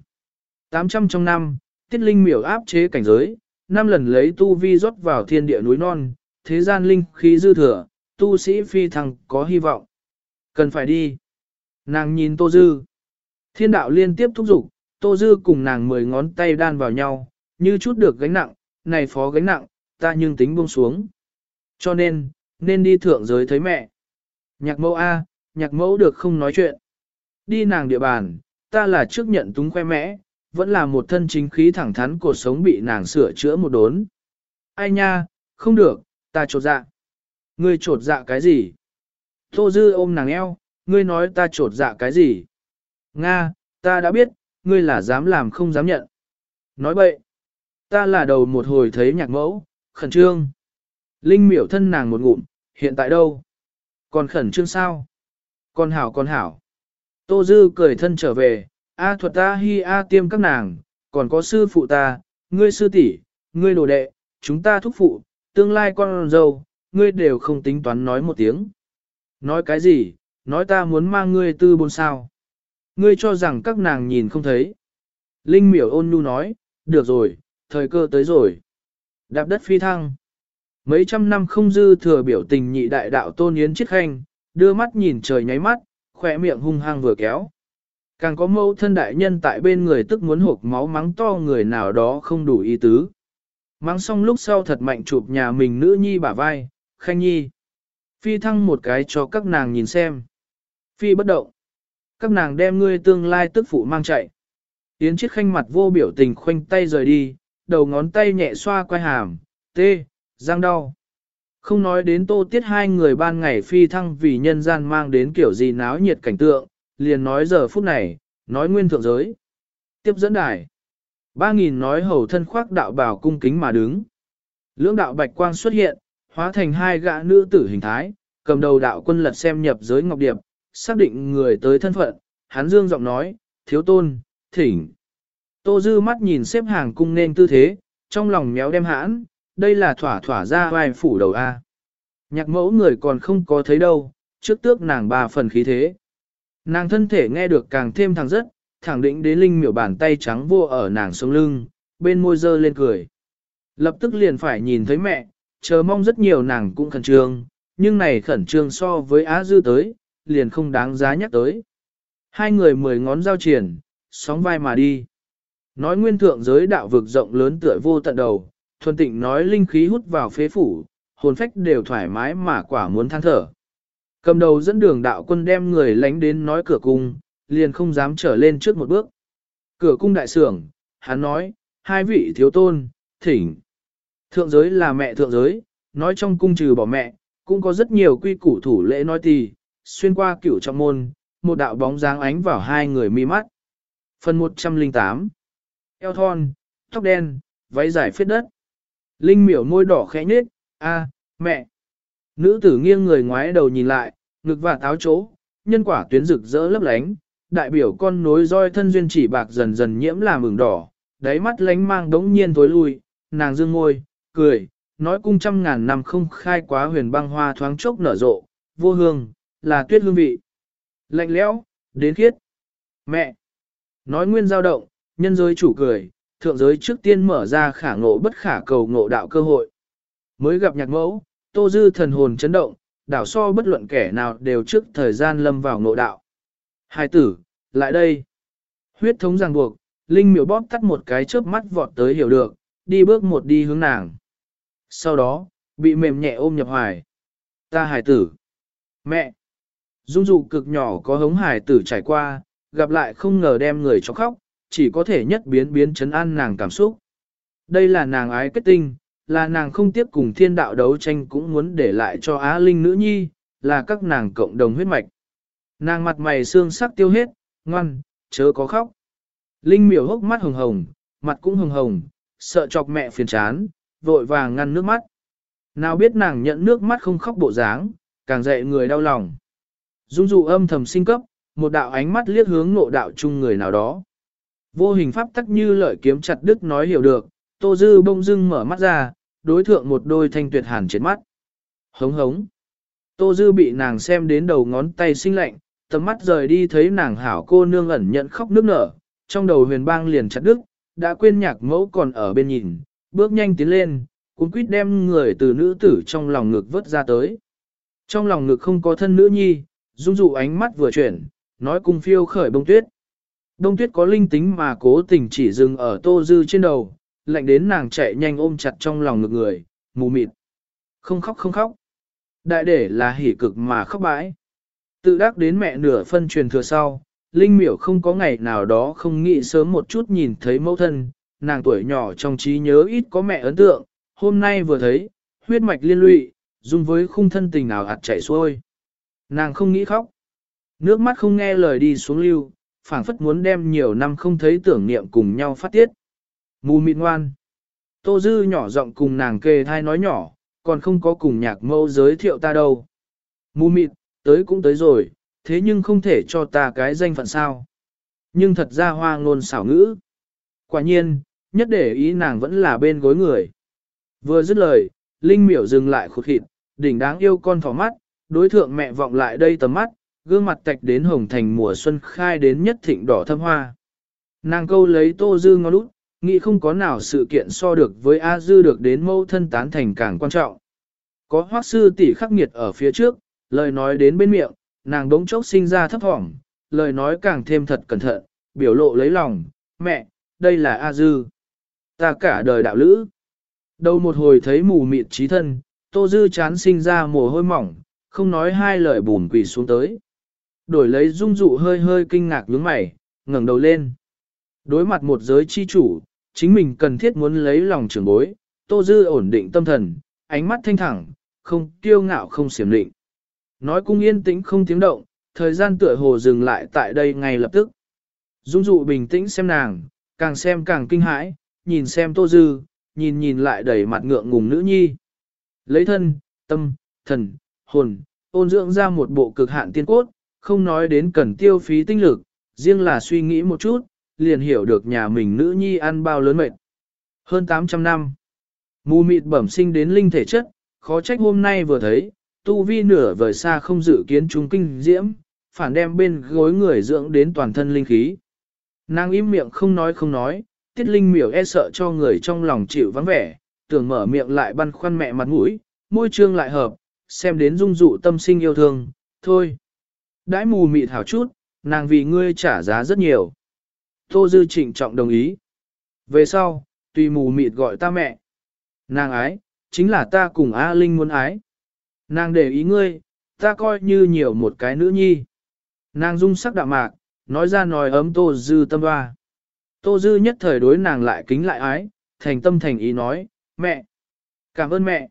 [SPEAKER 1] 800 trong năm, tiết linh miểu áp chế cảnh giới, năm lần lấy tu vi rót vào thiên địa núi non, thế gian linh khí dư thừa, tu sĩ phi thăng có hy vọng. Cần phải đi. Nàng nhìn Tô Dư. Thiên đạo liên tiếp thúc giục, Tô Dư cùng nàng mười ngón tay đan vào nhau, như chút được gánh nặng, này phó gánh nặng, ta nhưng tính buông xuống. Cho nên, nên đi thượng giới thấy mẹ. Nhạc mẫu A, nhạc mẫu được không nói chuyện. Đi nàng địa bàn, ta là trước nhận túng khoe mẽ, vẫn là một thân chính khí thẳng thắn cuộc sống bị nàng sửa chữa một đốn. Ai nha, không được, ta trột dạ. Ngươi trột dạ cái gì? Tô Dư ôm nàng eo, ngươi nói ta trột dạ cái gì? Nga, ta đã biết, ngươi là dám làm không dám nhận. Nói bậy, ta là đầu một hồi thấy nhạc mẫu, khẩn trương. Linh miểu thân nàng một ngụm, hiện tại đâu? Còn khẩn trương sao? Con hảo con hảo. Tô Dư cười thân trở về, A thuật ta hi A tiêm các nàng, còn có sư phụ ta, ngươi sư tỷ, ngươi đồ đệ, chúng ta thúc phụ, tương lai con dâu, ngươi đều không tính toán nói một tiếng. Nói cái gì, nói ta muốn mang ngươi tư bốn sao. Ngươi cho rằng các nàng nhìn không thấy. Linh miểu ôn nhu nói, được rồi, thời cơ tới rồi. Đạp đất phi thăng. Mấy trăm năm không dư thừa biểu tình nhị đại đạo tôn yến chiết khanh, đưa mắt nhìn trời nháy mắt, khỏe miệng hung hăng vừa kéo. Càng có mâu thân đại nhân tại bên người tức muốn hộp máu mắng to người nào đó không đủ ý tứ. Mắng xong lúc sau thật mạnh chụp nhà mình nữ nhi bả vai, khanh nhi. Phi thăng một cái cho các nàng nhìn xem. Phi bất động. Các nàng đem ngươi tương lai tức phụ mang chạy. Yến chiếc khanh mặt vô biểu tình khoanh tay rời đi, đầu ngón tay nhẹ xoa quai hàm, tê, răng đau. Không nói đến tô tiết hai người ban ngày phi thăng vì nhân gian mang đến kiểu gì náo nhiệt cảnh tượng, liền nói giờ phút này, nói nguyên thượng giới. Tiếp dẫn đài. Ba nghìn nói hầu thân khoác đạo bào cung kính mà đứng. Lưỡng đạo bạch quang xuất hiện, hóa thành hai gã nữ tử hình thái, cầm đầu đạo quân lật xem nhập giới ngọc điệp, xác định người tới thân phận, hắn dương giọng nói, thiếu tôn, thỉnh. Tô dư mắt nhìn xếp hàng cung nên tư thế, trong lòng méo đem hãn, đây là thỏa thỏa ra vai phủ đầu A. Nhạc mẫu người còn không có thấy đâu, trước tước nàng ba phần khí thế. Nàng thân thể nghe được càng thêm thẳng rất, thẳng định đến linh miểu bàn tay trắng vô ở nàng sống lưng, bên môi dơ lên cười. Lập tức liền phải nhìn thấy mẹ, chờ mong rất nhiều nàng cũng khẩn trương, nhưng này khẩn trương so với Á Dư tới, liền không đáng giá nhắc tới. Hai người mười ngón giao triển, sóng vai mà đi. Nói nguyên thượng giới đạo vực rộng lớn tựa vô tận đầu, thuần tịnh nói linh khí hút vào phế phủ, hồn phách đều thoải mái mà quả muốn than thở. Cầm đầu dẫn đường đạo quân đem người lánh đến nói cửa cung, liền không dám trở lên trước một bước. Cửa cung đại sưởng, hắn nói, hai vị thiếu tôn, thỉnh. Thượng giới là mẹ thượng giới, nói trong cung trừ bỏ mẹ, cũng có rất nhiều quy củ thủ lễ nói tì, xuyên qua cửu trong môn, một đạo bóng dáng ánh vào hai người mi mắt. Phần 108 Eo thon, tóc đen, váy dài phết đất. Linh miểu môi đỏ khẽ nhếch, a, mẹ. Nữ tử nghiêng người ngoái đầu nhìn lại, ngực và táo chỗ, nhân quả tuyến rực rỡ lấp lánh, đại biểu con nối roi thân duyên chỉ bạc dần dần nhiễm làm ửng đỏ, đáy mắt lánh mang đống nhiên tối lui, nàng dương ngôi cười, nói cung trăm ngàn năm không khai quá huyền băng hoa thoáng chốc nở rộ, vô hương, là tuyết hương vị. Lạnh lẽo, đến khiết. Mẹ! Nói nguyên dao động, nhân giới chủ cười, thượng giới trước tiên mở ra khả ngộ bất khả cầu ngộ đạo cơ hội. Mới gặp nhạc mẫu, tô dư thần hồn chấn động, đảo so bất luận kẻ nào đều trước thời gian lâm vào ngộ đạo. Hai tử, lại đây. Huyết thống ràng buộc, Linh miểu bóp tắt một cái chớp mắt vọt tới hiểu được, đi bước một đi hướng nàng. Sau đó, bị mềm nhẹ ôm nhập hoài. Ta hải tử. Mẹ. Dung dụ cực nhỏ có hống hải tử trải qua, gặp lại không ngờ đem người cho khóc, chỉ có thể nhất biến biến chấn an nàng cảm xúc. Đây là nàng ái kết tinh, là nàng không tiếp cùng thiên đạo đấu tranh cũng muốn để lại cho Á Linh nữ nhi, là các nàng cộng đồng huyết mạch. Nàng mặt mày xương sắc tiêu hết, ngoan, chớ có khóc. Linh miểu hốc mắt hồng hồng, mặt cũng hồng hồng, sợ chọc mẹ phiền chán, vội vàng ngăn nước mắt. Nào biết nàng nhận nước mắt không khóc bộ dáng, càng dậy người đau lòng. Dung dụ âm thầm sinh cấp, một đạo ánh mắt liếc hướng nộ đạo chung người nào đó. Vô hình pháp tắc như lợi kiếm chặt đức nói hiểu được, Tô Dư bông dưng mở mắt ra, đối thượng một đôi thanh tuyệt hàn trên mắt. Hống hống. Tô Dư bị nàng xem đến đầu ngón tay sinh lạnh, tầm mắt rời đi thấy nàng hảo cô nương ẩn nhận khóc nước nở, trong đầu huyền bang liền chặt đức, đã quên nhạc mẫu còn ở bên nhìn, bước nhanh tiến lên, cuốn quýt đem người từ nữ tử trong lòng ngực vớt ra tới. Trong lòng ngực không có thân nữ nhi, dung dụ ánh mắt vừa chuyển, nói cùng phiêu khởi bông tuyết. Đông tuyết có linh tính mà cố tình chỉ dừng ở tô dư trên đầu, lạnh đến nàng chạy nhanh ôm chặt trong lòng ngực người, mù mịt. Không khóc không khóc. Đại để là hỉ cực mà khóc bãi. Tự đắc đến mẹ nửa phân truyền thừa sau, Linh miểu không có ngày nào đó không nghĩ sớm một chút nhìn thấy mẫu thân, nàng tuổi nhỏ trong trí nhớ ít có mẹ ấn tượng, hôm nay vừa thấy, huyết mạch liên lụy, dung với khung thân tình nào hạt chảy xuôi. Nàng không nghĩ khóc. Nước mắt không nghe lời đi xuống lưu, phảng phất muốn đem nhiều năm không thấy tưởng niệm cùng nhau phát tiết. Mù mịn ngoan. Tô Dư nhỏ giọng cùng nàng kề thai nói nhỏ, còn không có cùng nhạc mâu giới thiệu ta đâu. Mù mịt, tới cũng tới rồi, thế nhưng không thể cho ta cái danh phận sao. Nhưng thật ra hoa ngôn xảo ngữ. Quả nhiên, nhất để ý nàng vẫn là bên gối người. Vừa dứt lời, Linh miểu dừng lại khụt khịt, đỉnh đáng yêu con thỏ mắt, đối thượng mẹ vọng lại đây tầm mắt, gương mặt tạch đến hồng thành mùa xuân khai đến nhất thịnh đỏ thâm hoa. Nàng câu lấy tô dư ngó lút, nghĩ không có nào sự kiện so được với A dư được đến mâu thân tán thành càng quan trọng. Có hoác sư tỷ khắc nghiệt ở phía trước, lời nói đến bên miệng, nàng đống chốc sinh ra thấp thỏm, lời nói càng thêm thật cẩn thận, biểu lộ lấy lòng, mẹ, đây là A dư. Ta cả đời đạo lữ. Đầu một hồi thấy mù mịt trí thân, tô dư chán sinh ra mồ hôi mỏng, không nói hai lời bùn quỳ xuống tới. Đổi lấy dung dụ hơi hơi kinh ngạc nhướng mày, ngẩng đầu lên. Đối mặt một giới chi chủ, chính mình cần thiết muốn lấy lòng trưởng bối, Tô Dư ổn định tâm thần, ánh mắt thanh thẳng, không kiêu ngạo không xiểm định. Nói cung yên tĩnh không tiếng động, thời gian tựa hồ dừng lại tại đây ngay lập tức. Dung dụ bình tĩnh xem nàng, càng xem càng kinh hãi, nhìn xem Tô Dư, nhìn nhìn lại đầy mặt ngượng ngùng nữ nhi. Lấy thân, tâm, thần, hồn, ôn dưỡng ra một bộ cực hạn tiên cốt, không nói đến cần tiêu phí tinh lực, riêng là suy nghĩ một chút, liền hiểu được nhà mình nữ nhi ăn bao lớn mệt. Hơn 800 năm, mù mịt bẩm sinh đến linh thể chất, khó trách hôm nay vừa thấy, tu vi nửa vời xa không dự kiến chúng kinh diễm, phản đem bên gối người dưỡng đến toàn thân linh khí. Nàng im miệng không nói không nói, tiết linh miểu e sợ cho người trong lòng chịu vắng vẻ, tưởng mở miệng lại băn khoăn mẹ mặt mũi, môi trương lại hợp, xem đến dung dụ tâm sinh yêu thương, thôi. Đãi mù mịt hảo chút, nàng vì ngươi trả giá rất nhiều. Tô Dư trịnh trọng đồng ý. Về sau, tùy mù mịt gọi ta mẹ. Nàng ái, chính là ta cùng A Linh muốn ái. Nàng để ý ngươi, ta coi như nhiều một cái nữ nhi. Nàng dung sắc đạm mạc, nói ra nói ấm Tô Dư tâm hoa. Tô Dư nhất thời đối nàng lại kính lại ái, thành tâm thành ý nói, mẹ, cảm ơn mẹ.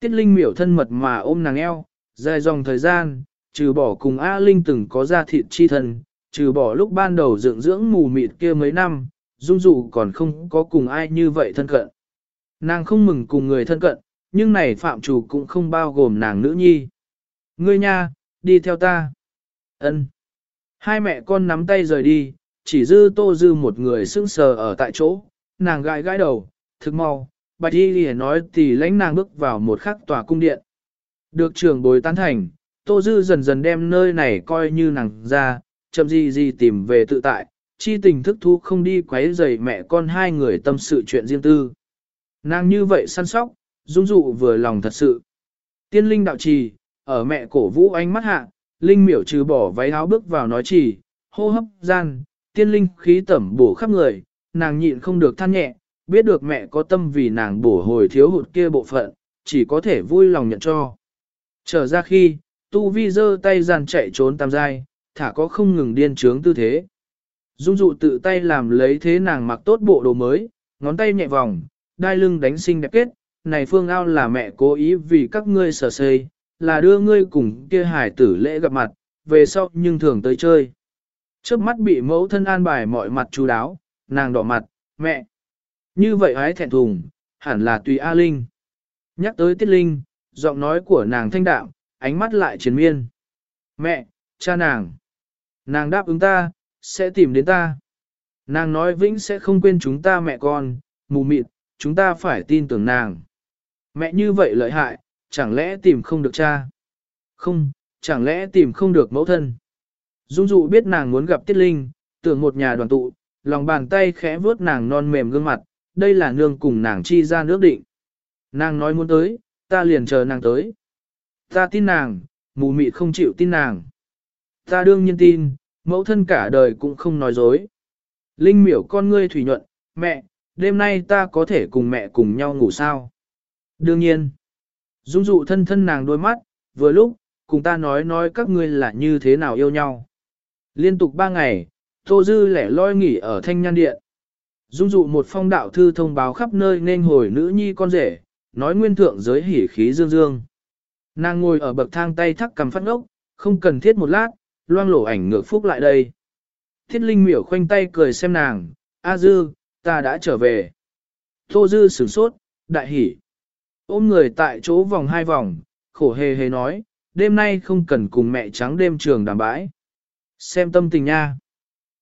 [SPEAKER 1] Tiết Linh miểu thân mật mà ôm nàng eo, dài dòng thời gian, trừ bỏ cùng A Linh từng có ra thịt chi thân, trừ bỏ lúc ban đầu dưỡng dưỡng mù mịt kia mấy năm, dung dụ còn không có cùng ai như vậy thân cận. Nàng không mừng cùng người thân cận, nhưng này phạm chủ cũng không bao gồm nàng nữ nhi. Ngươi nha, đi theo ta. Ân. Hai mẹ con nắm tay rời đi, chỉ dư tô dư một người sững sờ ở tại chỗ, nàng gãi gãi đầu, thực mau, bạch y lìa nói thì lãnh nàng bước vào một khắc tòa cung điện. Được trưởng bồi tán thành, tô dư dần dần đem nơi này coi như nàng ra, chậm gì gì tìm về tự tại, chi tình thức thu không đi quấy rầy mẹ con hai người tâm sự chuyện riêng tư. Nàng như vậy săn sóc, dung dụ vừa lòng thật sự. Tiên linh đạo trì, ở mẹ cổ vũ ánh mắt hạ, linh miểu trừ bỏ váy áo bước vào nói trì, hô hấp gian, tiên linh khí tẩm bổ khắp người, nàng nhịn không được than nhẹ, biết được mẹ có tâm vì nàng bổ hồi thiếu hụt kia bộ phận, chỉ có thể vui lòng nhận cho. Trở ra khi, tu vi giơ tay giàn chạy trốn tam giai, thả có không ngừng điên trướng tư thế. Dung dụ tự tay làm lấy thế nàng mặc tốt bộ đồ mới, ngón tay nhẹ vòng, đai lưng đánh xinh đẹp kết, này phương ao là mẹ cố ý vì các ngươi sở xây, là đưa ngươi cùng kia hải tử lễ gặp mặt, về sau nhưng thường tới chơi. Trước mắt bị mẫu thân an bài mọi mặt chú đáo, nàng đỏ mặt, mẹ. Như vậy ái thẹn thùng, hẳn là tùy A Linh. Nhắc tới Tiết Linh, giọng nói của nàng thanh đạm, ánh mắt lại triền miên. Mẹ, cha nàng. Nàng đáp ứng ta, sẽ tìm đến ta. Nàng nói vĩnh sẽ không quên chúng ta mẹ con, mù mịt, chúng ta phải tin tưởng nàng. Mẹ như vậy lợi hại, chẳng lẽ tìm không được cha? Không, chẳng lẽ tìm không được mẫu thân? Dung dụ biết nàng muốn gặp Tiết Linh, tưởng một nhà đoàn tụ, lòng bàn tay khẽ vuốt nàng non mềm gương mặt, đây là nương cùng nàng chi ra nước định. Nàng nói muốn tới, ta liền chờ nàng tới. Ta tin nàng, mù mị không chịu tin nàng. Ta đương nhiên tin, mẫu thân cả đời cũng không nói dối. Linh miểu con ngươi thủy nhuận, mẹ, đêm nay ta có thể cùng mẹ cùng nhau ngủ sao? Đương nhiên. Dung dụ thân thân nàng đôi mắt, vừa lúc, cùng ta nói nói các ngươi là như thế nào yêu nhau. Liên tục ba ngày, Tô Dư lẻ loi nghỉ ở thanh nhan điện. Dung dụ một phong đạo thư thông báo khắp nơi nên hồi nữ nhi con rể, nói nguyên thượng giới hỉ khí dương dương. Nàng ngồi ở bậc thang tay thắc cầm phát ngốc, không cần thiết một lát, loang lổ ảnh ngược phúc lại đây. Thiết Linh miểu khoanh tay cười xem nàng, A Dư, ta đã trở về. Tô Dư sửng sốt, đại hỉ. Ôm người tại chỗ vòng hai vòng, khổ hề hề nói, đêm nay không cần cùng mẹ trắng đêm trường đàm bãi. Xem tâm tình nha.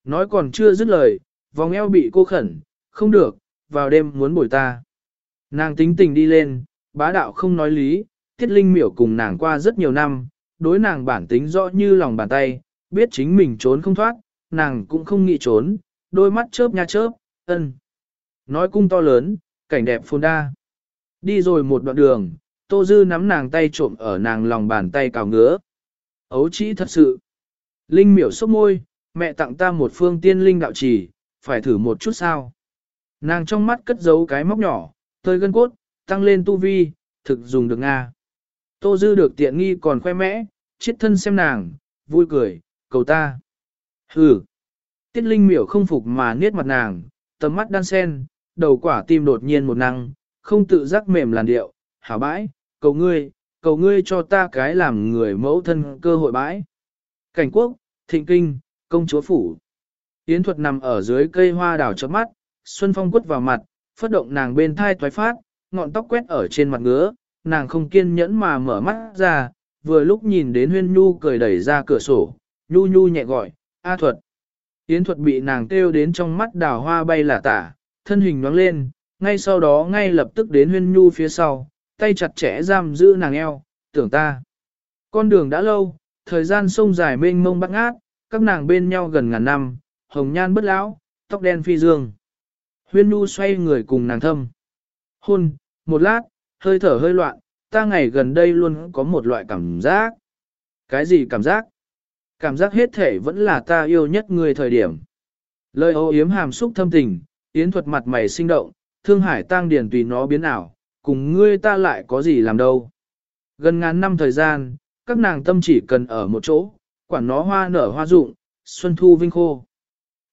[SPEAKER 1] Nói còn chưa dứt lời, vòng eo bị cô khẩn, không được, vào đêm muốn bồi ta. Nàng tính tình đi lên, bá đạo không nói lý, Thiết Linh miểu cùng nàng qua rất nhiều năm, đối nàng bản tính rõ như lòng bàn tay, biết chính mình trốn không thoát, nàng cũng không nghĩ trốn, đôi mắt chớp nha chớp, ân. Nói cung to lớn, cảnh đẹp phồn đa. Đi rồi một đoạn đường, Tô Dư nắm nàng tay trộm ở nàng lòng bàn tay cào ngứa. Ấu chỉ thật sự. Linh miểu sốc môi, mẹ tặng ta một phương tiên linh đạo chỉ, phải thử một chút sao. Nàng trong mắt cất giấu cái móc nhỏ, tơi gân cốt, tăng lên tu vi, thực dùng được Nga. Tô Dư được tiện nghi còn khoe mẽ, chết thân xem nàng, vui cười, cầu ta. Hừ. Tiết Linh miểu không phục mà niết mặt nàng, tầm mắt đan sen, đầu quả tim đột nhiên một năng, không tự giác mềm làn điệu, hảo bãi, cầu ngươi, cầu ngươi cho ta cái làm người mẫu thân cơ hội bãi. Cảnh quốc, thịnh kinh, công chúa phủ. Yến thuật nằm ở dưới cây hoa đào chớp mắt, xuân phong quất vào mặt, phất động nàng bên thai toái phát, ngọn tóc quét ở trên mặt ngứa, nàng không kiên nhẫn mà mở mắt ra, vừa lúc nhìn đến huyên nhu cười đẩy ra cửa sổ, nhu nhu nhẹ gọi, A thuật. Yến thuật bị nàng kêu đến trong mắt đào hoa bay là tả, thân hình nhoáng lên, ngay sau đó ngay lập tức đến huyên nhu phía sau, tay chặt chẽ giam giữ nàng eo, tưởng ta. Con đường đã lâu, thời gian sông dài mênh mông bắt ngát, các nàng bên nhau gần ngàn năm, hồng nhan bất lão, tóc đen phi dương. Huyên nhu xoay người cùng nàng thâm. Hôn, một lát, hơi thở hơi loạn, ta ngày gần đây luôn có một loại cảm giác. Cái gì cảm giác? Cảm giác hết thể vẫn là ta yêu nhất người thời điểm. Lời ô yếm hàm xúc thâm tình, yến thuật mặt mày sinh động, thương hải tăng điển tùy nó biến ảo, cùng ngươi ta lại có gì làm đâu. Gần ngàn năm thời gian, các nàng tâm chỉ cần ở một chỗ, quản nó hoa nở hoa rụng, xuân thu vinh khô.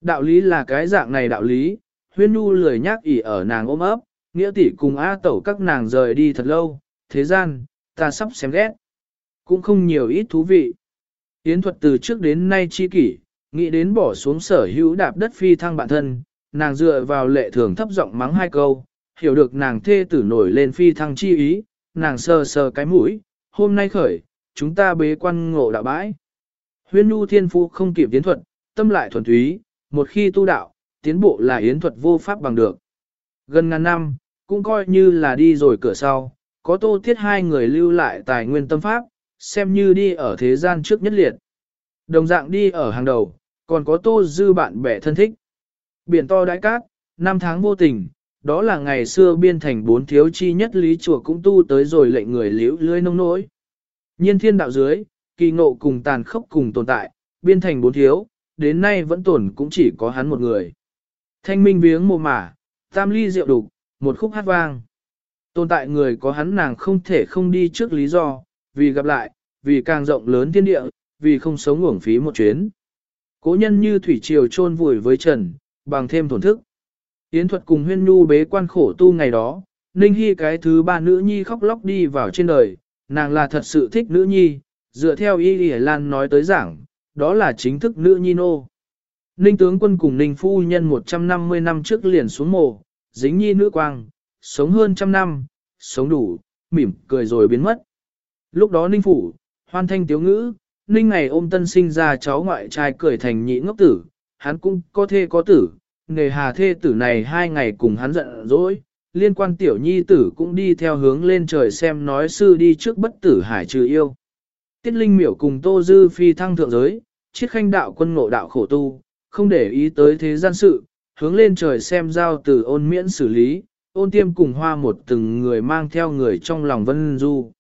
[SPEAKER 1] Đạo lý là cái dạng này đạo lý, huyên nu lười nhác ỉ ở nàng ôm ấp, nghĩa tỷ cùng A tẩu các nàng rời đi thật lâu, thế gian, ta sắp xem ghét. Cũng không nhiều ít thú vị. Yến thuật từ trước đến nay chi kỷ, nghĩ đến bỏ xuống sở hữu đạp đất phi thăng bản thân, nàng dựa vào lệ thường thấp giọng mắng hai câu, hiểu được nàng thê tử nổi lên phi thăng chi ý, nàng sờ sờ cái mũi, hôm nay khởi, chúng ta bế quan ngộ đạo bãi. Huyên nu thiên phu không kịp tiến thuật, tâm lại thuần túy, một khi tu đạo, tiến bộ là yến thuật vô pháp bằng được. Gần ngàn năm, cũng coi như là đi rồi cửa sau, có tô thiết hai người lưu lại tài nguyên tâm pháp, xem như đi ở thế gian trước nhất liệt. Đồng dạng đi ở hàng đầu, còn có tô dư bạn bè thân thích. Biển to đại cát, năm tháng vô tình, đó là ngày xưa biên thành bốn thiếu chi nhất lý chùa cũng tu tới rồi lệnh người liễu lưới nông nỗi. Nhiên thiên đạo dưới, kỳ ngộ cùng tàn khốc cùng tồn tại, biên thành bốn thiếu, đến nay vẫn tồn cũng chỉ có hắn một người. Thanh minh viếng mồ mả, tam ly rượu đục, một khúc hát vang. Tồn tại người có hắn nàng không thể không đi trước lý do, vì gặp lại, vì càng rộng lớn thiên địa, vì không sống uổng phí một chuyến. Cố nhân như thủy triều chôn vùi với trần, bằng thêm thổn thức. Yến thuật cùng huyên nhu bế quan khổ tu ngày đó, Ninh Hy cái thứ ba nữ nhi khóc lóc đi vào trên đời, nàng là thật sự thích nữ nhi, dựa theo Y Lì Lan nói tới giảng, đó là chính thức nữ nhi nô. Ninh tướng quân cùng Ninh phu nhân 150 năm trước liền xuống mồ, dính nhi nữ quang, sống hơn trăm năm, sống đủ, mỉm cười rồi biến mất. Lúc đó Ninh phủ, hoan thanh tiếu ngữ, Ninh ngày ôm tân sinh ra cháu ngoại trai cười thành nhị ngốc tử, hắn cũng có thê có tử, nghề hà thê tử này hai ngày cùng hắn giận dỗi, liên quan tiểu nhi tử cũng đi theo hướng lên trời xem nói sư đi trước bất tử hải trừ yêu. Tiết Linh miểu cùng Tô Dư phi thăng thượng giới, chiết khanh đạo quân ngộ đạo khổ tu, không để ý tới thế gian sự, hướng lên trời xem giao từ ôn miễn xử lý, ôn tiêm cùng hoa một từng người mang theo người trong lòng vân du.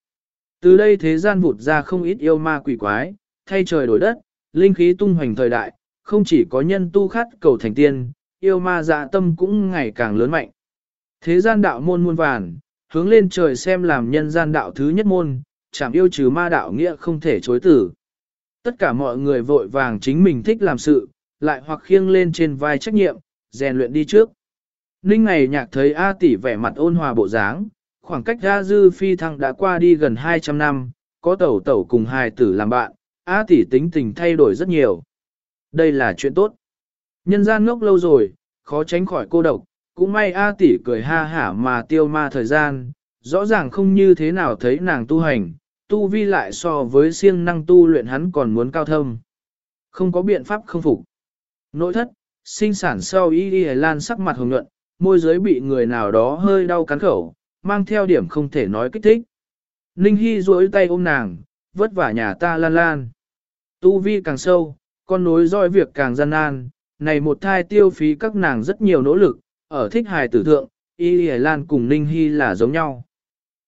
[SPEAKER 1] Từ đây thế gian vụt ra không ít yêu ma quỷ quái, thay trời đổi đất, linh khí tung hoành thời đại, không chỉ có nhân tu khát cầu thành tiên, yêu ma dạ tâm cũng ngày càng lớn mạnh. Thế gian đạo môn muôn vàn, hướng lên trời xem làm nhân gian đạo thứ nhất môn, chẳng yêu trừ ma đạo nghĩa không thể chối tử. Tất cả mọi người vội vàng chính mình thích làm sự, lại hoặc khiêng lên trên vai trách nhiệm, rèn luyện đi trước. Ninh ngày nhạc thấy A tỷ vẻ mặt ôn hòa bộ dáng, khoảng cách A dư phi thăng đã qua đi gần 200 năm, có tẩu tẩu cùng hài tử làm bạn, A tỷ tính tình thay đổi rất nhiều. Đây là chuyện tốt. Nhân gian ngốc lâu rồi, khó tránh khỏi cô độc, cũng may A tỷ cười ha hả mà tiêu ma thời gian, rõ ràng không như thế nào thấy nàng tu hành, tu vi lại so với siêng năng tu luyện hắn còn muốn cao thâm. Không có biện pháp không phục. Nội thất, sinh sản sau y y lan sắc mặt hồng nhuận, môi giới bị người nào đó hơi đau cắn khẩu, mang theo điểm không thể nói kích thích. Ninh Hy duỗi tay ôm nàng, vất vả nhà ta lan lan. Tu vi càng sâu, con nối dõi việc càng gian nan, này một thai tiêu phí các nàng rất nhiều nỗ lực, ở thích hài tử thượng, Y Y Lan cùng Ninh Hy là giống nhau.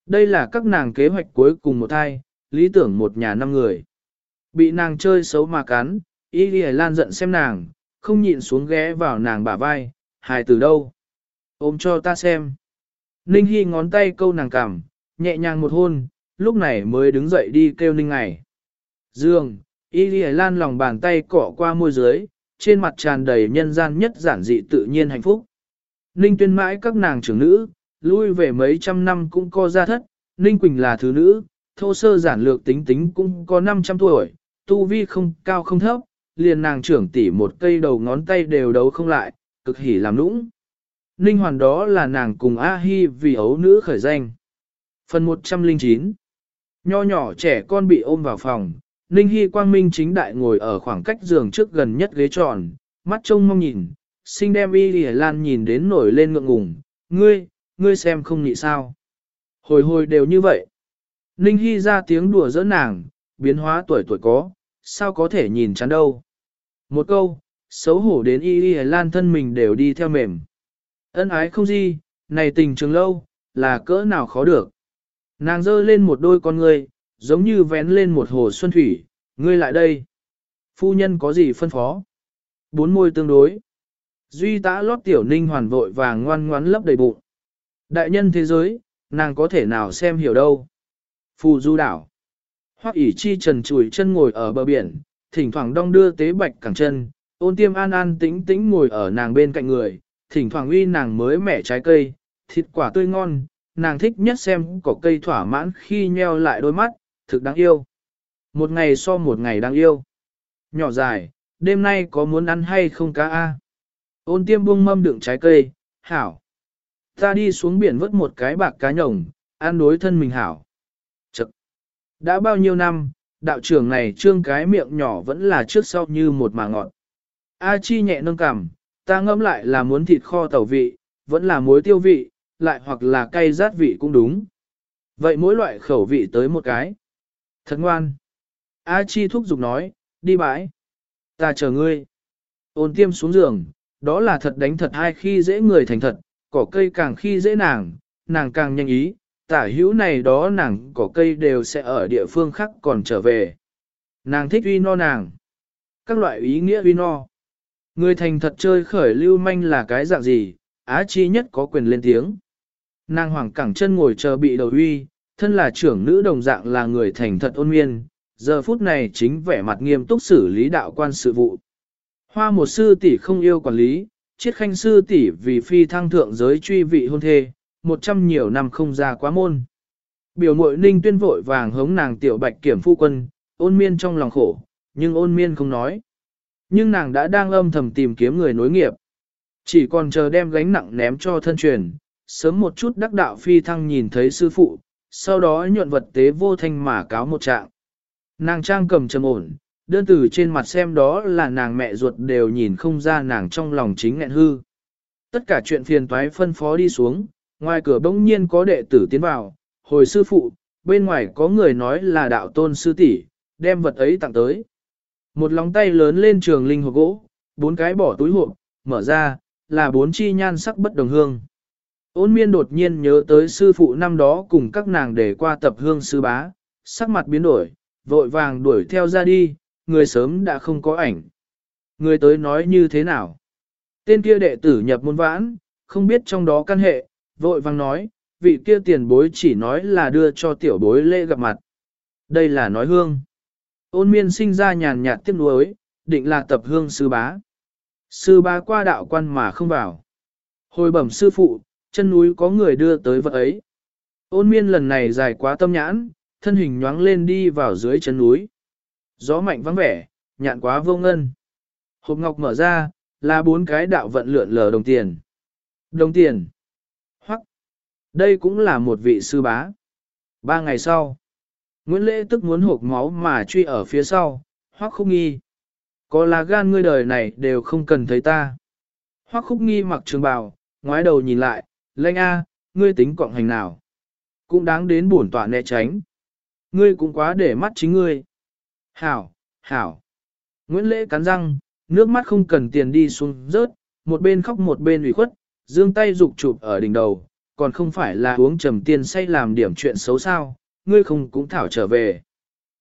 [SPEAKER 1] Đây là các nàng kế hoạch cuối cùng một thai, lý tưởng một nhà năm người. Bị nàng chơi xấu mà cắn, Y Y Lan giận xem nàng, không nhịn xuống ghé vào nàng bả vai, hài từ đâu? Ôm cho ta xem. Ninh Hy ngón tay câu nàng cằm, nhẹ nhàng một hôn, lúc này mới đứng dậy đi kêu Ninh ngày. Dương, Y Lì Lan lòng bàn tay cỏ qua môi dưới, trên mặt tràn đầy nhân gian nhất giản dị tự nhiên hạnh phúc. Ninh tuyên mãi các nàng trưởng nữ, lui về mấy trăm năm cũng có gia thất, Ninh Quỳnh là thứ nữ, thô sơ giản lược tính tính cũng có 500 tuổi, tu vi không cao không thấp, liền nàng trưởng tỷ một cây đầu ngón tay đều đấu không lại, cực hỉ làm nũng. Ninh hoàn đó là nàng cùng A-hi vì ấu nữ khởi danh. Phần 109 Nho nhỏ trẻ con bị ôm vào phòng, Ninh Hy quang minh chính đại ngồi ở khoảng cách giường trước gần nhất ghế tròn, mắt trông mong nhìn, sinh đem y lìa lan nhìn đến nổi lên ngượng ngùng, ngươi, ngươi xem không nghĩ sao. Hồi hồi đều như vậy. Ninh Hy ra tiếng đùa giỡn nàng, biến hóa tuổi tuổi có, sao có thể nhìn chán đâu. Một câu, xấu hổ đến y y lan thân mình đều đi theo mềm. Ân ái không gì, này tình trường lâu, là cỡ nào khó được. Nàng dơ lên một đôi con ngươi, giống như vén lên một hồ xuân thủy, ngươi lại đây. Phu nhân có gì phân phó? Bốn môi tương đối. Duy tã lót tiểu ninh hoàn vội và ngoan ngoắn lấp đầy bụng. Đại nhân thế giới, nàng có thể nào xem hiểu đâu. Phù du đảo. Hoắc ỷ chi trần chùi chân ngồi ở bờ biển, thỉnh thoảng đong đưa tế bạch cẳng chân, ôn tiêm an an tĩnh tĩnh ngồi ở nàng bên cạnh người, thỉnh thoảng uy nàng mới mẻ trái cây, thịt quả tươi ngon, nàng thích nhất xem cỏ cây thỏa mãn khi nheo lại đôi mắt, thực đáng yêu. Một ngày so một ngày đáng yêu. Nhỏ dài, đêm nay có muốn ăn hay không cá a? Ôn tiêm buông mâm đựng trái cây, hảo. Ta đi xuống biển vớt một cái bạc cá nhồng, ăn đối thân mình hảo. Chật. Đã bao nhiêu năm, đạo trưởng này trương cái miệng nhỏ vẫn là trước sau như một mà ngọn. A chi nhẹ nâng cằm, ta ngẫm lại là muốn thịt kho tàu vị, vẫn là muối tiêu vị, lại hoặc là cay rát vị cũng đúng. Vậy mỗi loại khẩu vị tới một cái. Thật ngoan. A Chi thúc giục nói, đi bãi. Ta chờ ngươi. Ôn tiêm xuống giường, đó là thật đánh thật hai khi dễ người thành thật, cỏ cây càng khi dễ nàng, nàng càng nhanh ý, tả hữu này đó nàng cỏ cây đều sẽ ở địa phương khác còn trở về. Nàng thích uy no nàng. Các loại ý nghĩa uy no. Người thành thật chơi khởi lưu manh là cái dạng gì, Á Chi nhất có quyền lên tiếng. Nàng hoàng cẳng chân ngồi chờ bị đầu uy, thân là trưởng nữ đồng dạng là người thành thật ôn miên, giờ phút này chính vẻ mặt nghiêm túc xử lý đạo quan sự vụ. Hoa một sư tỷ không yêu quản lý, chiết khanh sư tỷ vì phi thăng thượng giới truy vị hôn thê, một trăm nhiều năm không ra quá môn. Biểu mội ninh tuyên vội vàng hống nàng tiểu bạch kiểm phu quân, ôn miên trong lòng khổ, nhưng ôn miên không nói. Nhưng nàng đã đang âm thầm tìm kiếm người nối nghiệp. Chỉ còn chờ đem gánh nặng ném cho thân truyền, sớm một chút đắc đạo phi thăng nhìn thấy sư phụ, sau đó nhuận vật tế vô thanh mà cáo một trạng. Nàng trang cầm trầm ổn, đơn từ trên mặt xem đó là nàng mẹ ruột đều nhìn không ra nàng trong lòng chính nghẹn hư. Tất cả chuyện phiền toái phân phó đi xuống, ngoài cửa bỗng nhiên có đệ tử tiến vào, hồi sư phụ, bên ngoài có người nói là đạo tôn sư tỷ, đem vật ấy tặng tới. Một lòng tay lớn lên trường linh hộp gỗ, bốn cái bỏ túi hộp, mở ra, là bốn chi nhan sắc bất đồng hương. Ôn miên đột nhiên nhớ tới sư phụ năm đó cùng các nàng để qua tập hương sư bá, sắc mặt biến đổi, vội vàng đuổi theo ra đi, người sớm đã không có ảnh. Người tới nói như thế nào? Tên kia đệ tử nhập môn vãn, không biết trong đó căn hệ, vội vang nói, vị kia tiền bối chỉ nói là đưa cho tiểu bối lễ gặp mặt. Đây là nói hương. Ôn miên sinh ra nhàn nhạt tiếc nuối, định là tập hương sư bá. Sư bá qua đạo quan mà không vào. Hồi bẩm sư phụ, chân núi có người đưa tới vật ấy. Ôn miên lần này dài quá tâm nhãn, thân hình nhoáng lên đi vào dưới chân núi. Gió mạnh vắng vẻ, nhạn quá vô ngân. Hộp ngọc mở ra, là bốn cái đạo vận lượn lờ đồng tiền. Đồng tiền. Đây cũng là một vị sư bá. Ba ngày sau. Nguyễn Lễ tức muốn hộp máu mà truy ở phía sau, hoắc khúc nghi. Có là gan ngươi đời này đều không cần thấy ta. Hoắc khúc nghi mặc trường bào, ngoái đầu nhìn lại, lanh a, ngươi tính cộng hành nào. Cũng đáng đến bổn tọa né tránh. Ngươi cũng quá để mắt chính ngươi. Hảo, hảo. Nguyễn Lễ cắn răng, nước mắt không cần tiền đi xuống rớt, một bên khóc một bên ủy khuất, dương tay dục chụp ở đỉnh đầu, còn không phải là uống trầm tiền say làm điểm chuyện xấu sao, ngươi không cũng thảo trở về.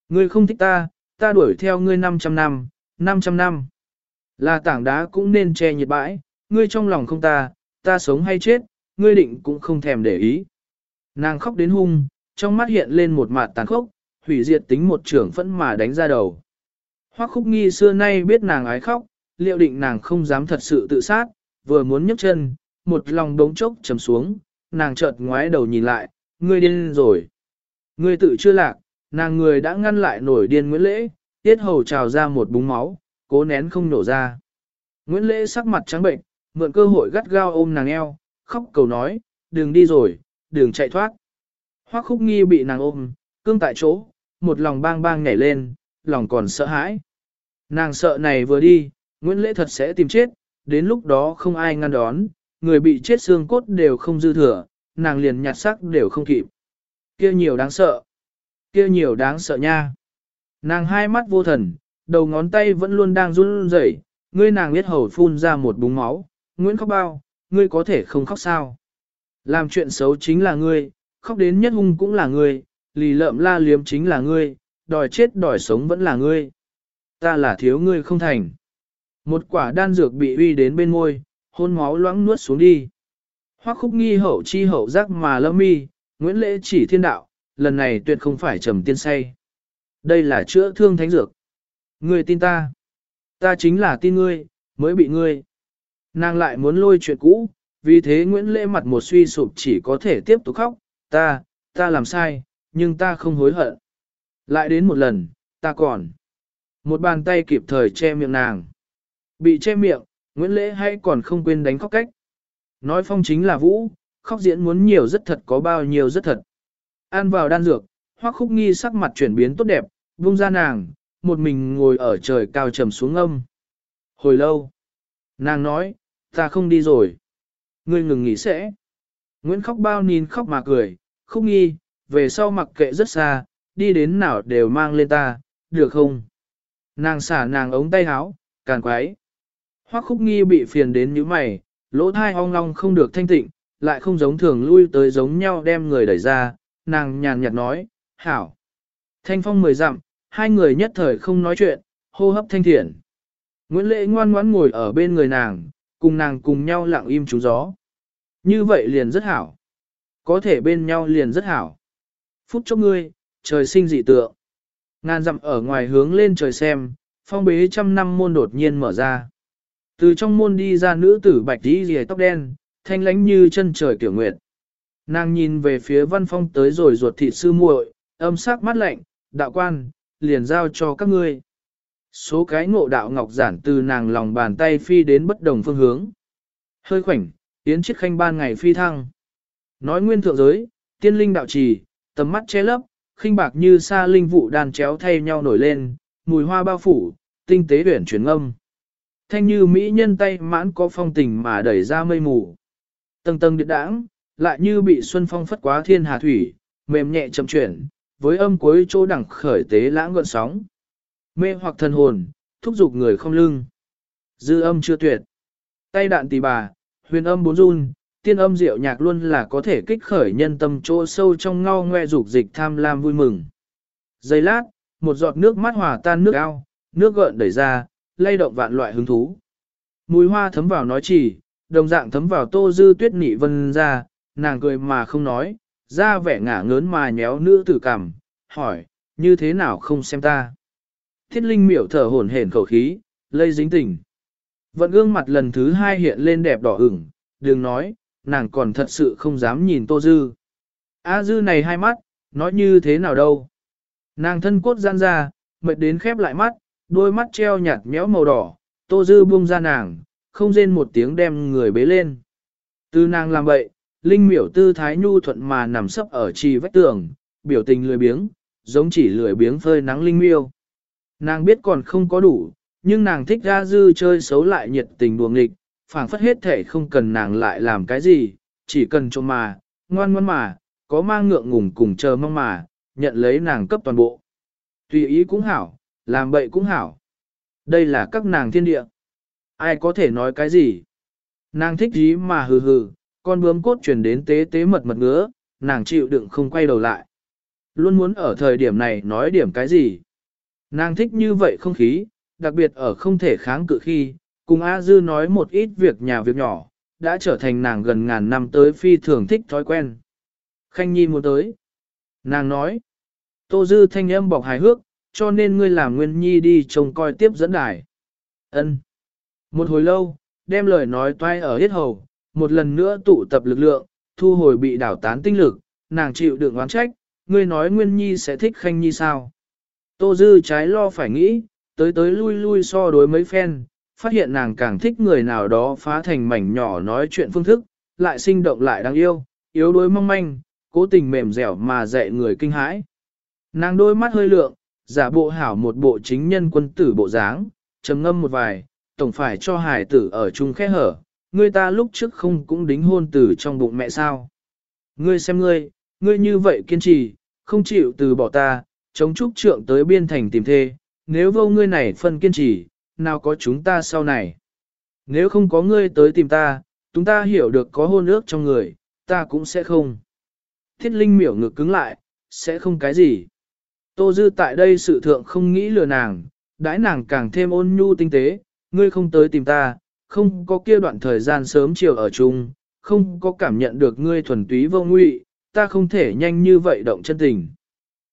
[SPEAKER 1] Ngươi không thích ta, ta đuổi theo ngươi 500 năm, 500 năm. Là tảng đá cũng nên che nhiệt bãi, ngươi trong lòng không ta, ta sống hay chết, ngươi định cũng không thèm để ý. Nàng khóc đến hung, trong mắt hiện lên một mặt tàn khốc, hủy diệt tính một trưởng phẫn mà đánh ra đầu. Hoắc khúc nghi xưa nay biết nàng ái khóc, liệu định nàng không dám thật sự tự sát, vừa muốn nhấc chân, một lòng đống chốc trầm xuống, nàng chợt ngoái đầu nhìn lại, ngươi điên rồi. Ngươi tự chưa lạc, nàng người đã ngăn lại nổi điên Nguyễn Lễ, tiết hầu trào ra một búng máu, cố nén không nổ ra. Nguyễn Lễ sắc mặt trắng bệnh, mượn cơ hội gắt gao ôm nàng eo, khóc cầu nói, đừng đi rồi, đừng chạy thoát. Hoắc khúc nghi bị nàng ôm, cương tại chỗ, một lòng bang bang nhảy lên, lòng còn sợ hãi. Nàng sợ này vừa đi, Nguyễn Lễ thật sẽ tìm chết, đến lúc đó không ai ngăn đón, người bị chết xương cốt đều không dư thừa, nàng liền nhặt xác đều không kịp. Kia nhiều đáng sợ, kia nhiều đáng sợ nha. Nàng hai mắt vô thần, đầu ngón tay vẫn luôn đang run rẩy, ngươi nàng biết hầu phun ra một búng máu, Nguyễn khóc bao, ngươi có thể không khóc sao. Làm chuyện xấu chính là ngươi, khóc đến nhất hung cũng là ngươi, lì lợm la liếm chính là ngươi, đòi chết đòi sống vẫn là ngươi. Ta là thiếu ngươi không thành. Một quả đan dược bị uy đến bên môi, hôn máu loãng nuốt xuống đi. Hoắc khúc nghi hậu chi hậu giác mà lâm mi, Nguyễn Lễ chỉ thiên đạo, lần này tuyệt không phải trầm tiên say. Đây là chữa thương thánh dược. Ngươi tin ta. Ta chính là tin ngươi, mới bị ngươi. Nàng lại muốn lôi chuyện cũ, vì thế Nguyễn Lễ mặt một suy sụp chỉ có thể tiếp tục khóc. Ta, ta làm sai, nhưng ta không hối hận. Lại đến một lần, ta còn. Một bàn tay kịp thời che miệng nàng. Bị che miệng, Nguyễn Lễ hay còn không quên đánh khóc cách. Nói phong chính là vũ, khóc diễn muốn nhiều rất thật có bao nhiêu rất thật. An vào đan dược, hoắc khúc nghi sắc mặt chuyển biến tốt đẹp, buông ra nàng, một mình ngồi ở trời cao trầm xuống âm. Hồi lâu, nàng nói, ta không đi rồi. Ngươi ngừng nghỉ sẽ. Nguyễn khóc bao nín khóc mà cười, khúc nghi, về sau mặc kệ rất xa, đi đến nào đều mang lên ta, được không? Nàng xả nàng ống tay háo, càn quái. Hoắc khúc nghi bị phiền đến như mày, lỗ thai ong long không được thanh tịnh, lại không giống thường lui tới giống nhau đem người đẩy ra, nàng nhàn nhạt nói, hảo. Thanh phong mười dặm, hai người nhất thời không nói chuyện, hô hấp thanh thiện. Nguyễn Lệ ngoan ngoãn ngồi ở bên người nàng, cùng nàng cùng nhau lặng im trú gió. Như vậy liền rất hảo. Có thể bên nhau liền rất hảo. Phút chốc ngươi, trời sinh dị tượng. Ngàn dặm ở ngoài hướng lên trời xem, phong bế trăm năm môn đột nhiên mở ra. Từ trong môn đi ra nữ tử bạch tí rìa tóc đen, thanh lánh như chân trời kiểu nguyệt. Nàng nhìn về phía văn phong tới rồi ruột thịt sư muội, âm sắc mắt lạnh, đạo quan, liền giao cho các ngươi. Số cái ngộ đạo ngọc giản từ nàng lòng bàn tay phi đến bất đồng phương hướng. Hơi khoảnh, yến chiếc khanh ban ngày phi thăng. Nói nguyên thượng giới, tiên linh đạo trì, tầm mắt che lấp, khinh bạc như sa linh vụ đàn chéo thay nhau nổi lên, mùi hoa bao phủ, tinh tế huyển chuyển âm. Thanh như mỹ nhân tay mãn có phong tình mà đẩy ra mây mù. Tầng tầng điện đãng, lại như bị xuân phong phất quá thiên hà thủy, mềm nhẹ chậm chuyển, với âm cuối chỗ đẳng khởi tế lãng gợn sóng. Mê hoặc thần hồn, thúc giục người không lưng. Dư âm chưa tuyệt. Tay đạn tỳ bà, huyền âm bốn run, tiên âm diệu nhạc luôn là có thể kích khởi nhân tâm chỗ sâu trong ngao ngoe dục dịch tham lam vui mừng. Giây lát, một giọt nước mắt hòa tan nước ao, nước gợn đẩy ra, lay động vạn loại hứng thú. Mùi hoa thấm vào nói chỉ, đồng dạng thấm vào tô dư tuyết nị vân ra, nàng cười mà không nói, ra vẻ ngả ngớn mà nhéo nữ tử cảm, hỏi, như thế nào không xem ta. Thiết linh miểu thở hổn hển khẩu khí, lây dính tình. Vận gương mặt lần thứ hai hiện lên đẹp đỏ ửng, đừng nói, nàng còn thật sự không dám nhìn tô dư. A à, dư này hai mắt, nói như thế nào đâu. Nàng thân cốt gian ra, mệt đến khép lại mắt, đôi mắt treo nhạt méo màu đỏ, tô dư buông ra nàng, không rên một tiếng đem người bế lên. Từ nàng làm vậy, linh miểu tư thái nhu thuận mà nằm sấp ở trì vách tường, biểu tình lười biếng, giống chỉ lười biếng phơi nắng linh miêu. Nàng biết còn không có đủ, nhưng nàng thích ra dư chơi xấu lại nhiệt tình đuồng nghịch, phảng phất hết thể không cần nàng lại làm cái gì, chỉ cần cho mà, ngoan ngoan mà, có mang ngượng ngùng cùng chờ mong mà, nhận lấy nàng cấp toàn bộ. Tùy ý cũng hảo, làm bậy cũng hảo. Đây là các nàng thiên địa. Ai có thể nói cái gì? Nàng thích gì mà hừ hừ, con bướm cốt chuyển đến tế tế mật mật ngứa, nàng chịu đựng không quay đầu lại. Luôn muốn ở thời điểm này nói điểm cái gì? Nàng thích như vậy không khí, đặc biệt ở không thể kháng cự khi, cùng A Dư nói một ít việc nhà việc nhỏ, đã trở thành nàng gần ngàn năm tới phi thường thích thói quen. Khanh Nhi muốn tới. Nàng nói, Tô Dư thanh âm bọc hài hước, cho nên ngươi làm Nguyên Nhi đi trông coi tiếp dẫn đài. Ân. Một hồi lâu, đem lời nói toai ở hết hầu, một lần nữa tụ tập lực lượng, thu hồi bị đảo tán tinh lực, nàng chịu đựng oán trách, ngươi nói Nguyên Nhi sẽ thích Khanh Nhi sao? Tô Dư trái lo phải nghĩ, tới tới lui lui so đối mấy phen, phát hiện nàng càng thích người nào đó phá thành mảnh nhỏ nói chuyện phương thức, lại sinh động lại đáng yêu, yếu đuối mong manh, cố tình mềm dẻo mà dạy người kinh hãi. Nàng đôi mắt hơi lượng, giả bộ hảo một bộ chính nhân quân tử bộ dáng, trầm ngâm một vài, tổng phải cho hải tử ở chung khẽ hở, Ngươi ta lúc trước không cũng đính hôn tử trong bụng mẹ sao. Ngươi xem ngươi, ngươi như vậy kiên trì, không chịu từ bỏ ta, chống trúc trượng tới biên thành tìm thê, nếu vô ngươi này phân kiên trì, nào có chúng ta sau này. Nếu không có ngươi tới tìm ta, chúng ta hiểu được có hôn ước trong người, ta cũng sẽ không. Thiết linh miểu ngực cứng lại, sẽ không cái gì. Tô Dư tại đây sự thượng không nghĩ lừa nàng, đãi nàng càng thêm ôn nhu tinh tế, ngươi không tới tìm ta, không có kia đoạn thời gian sớm chiều ở chung, không có cảm nhận được ngươi thuần túy vô nguy, ta không thể nhanh như vậy động chân tình.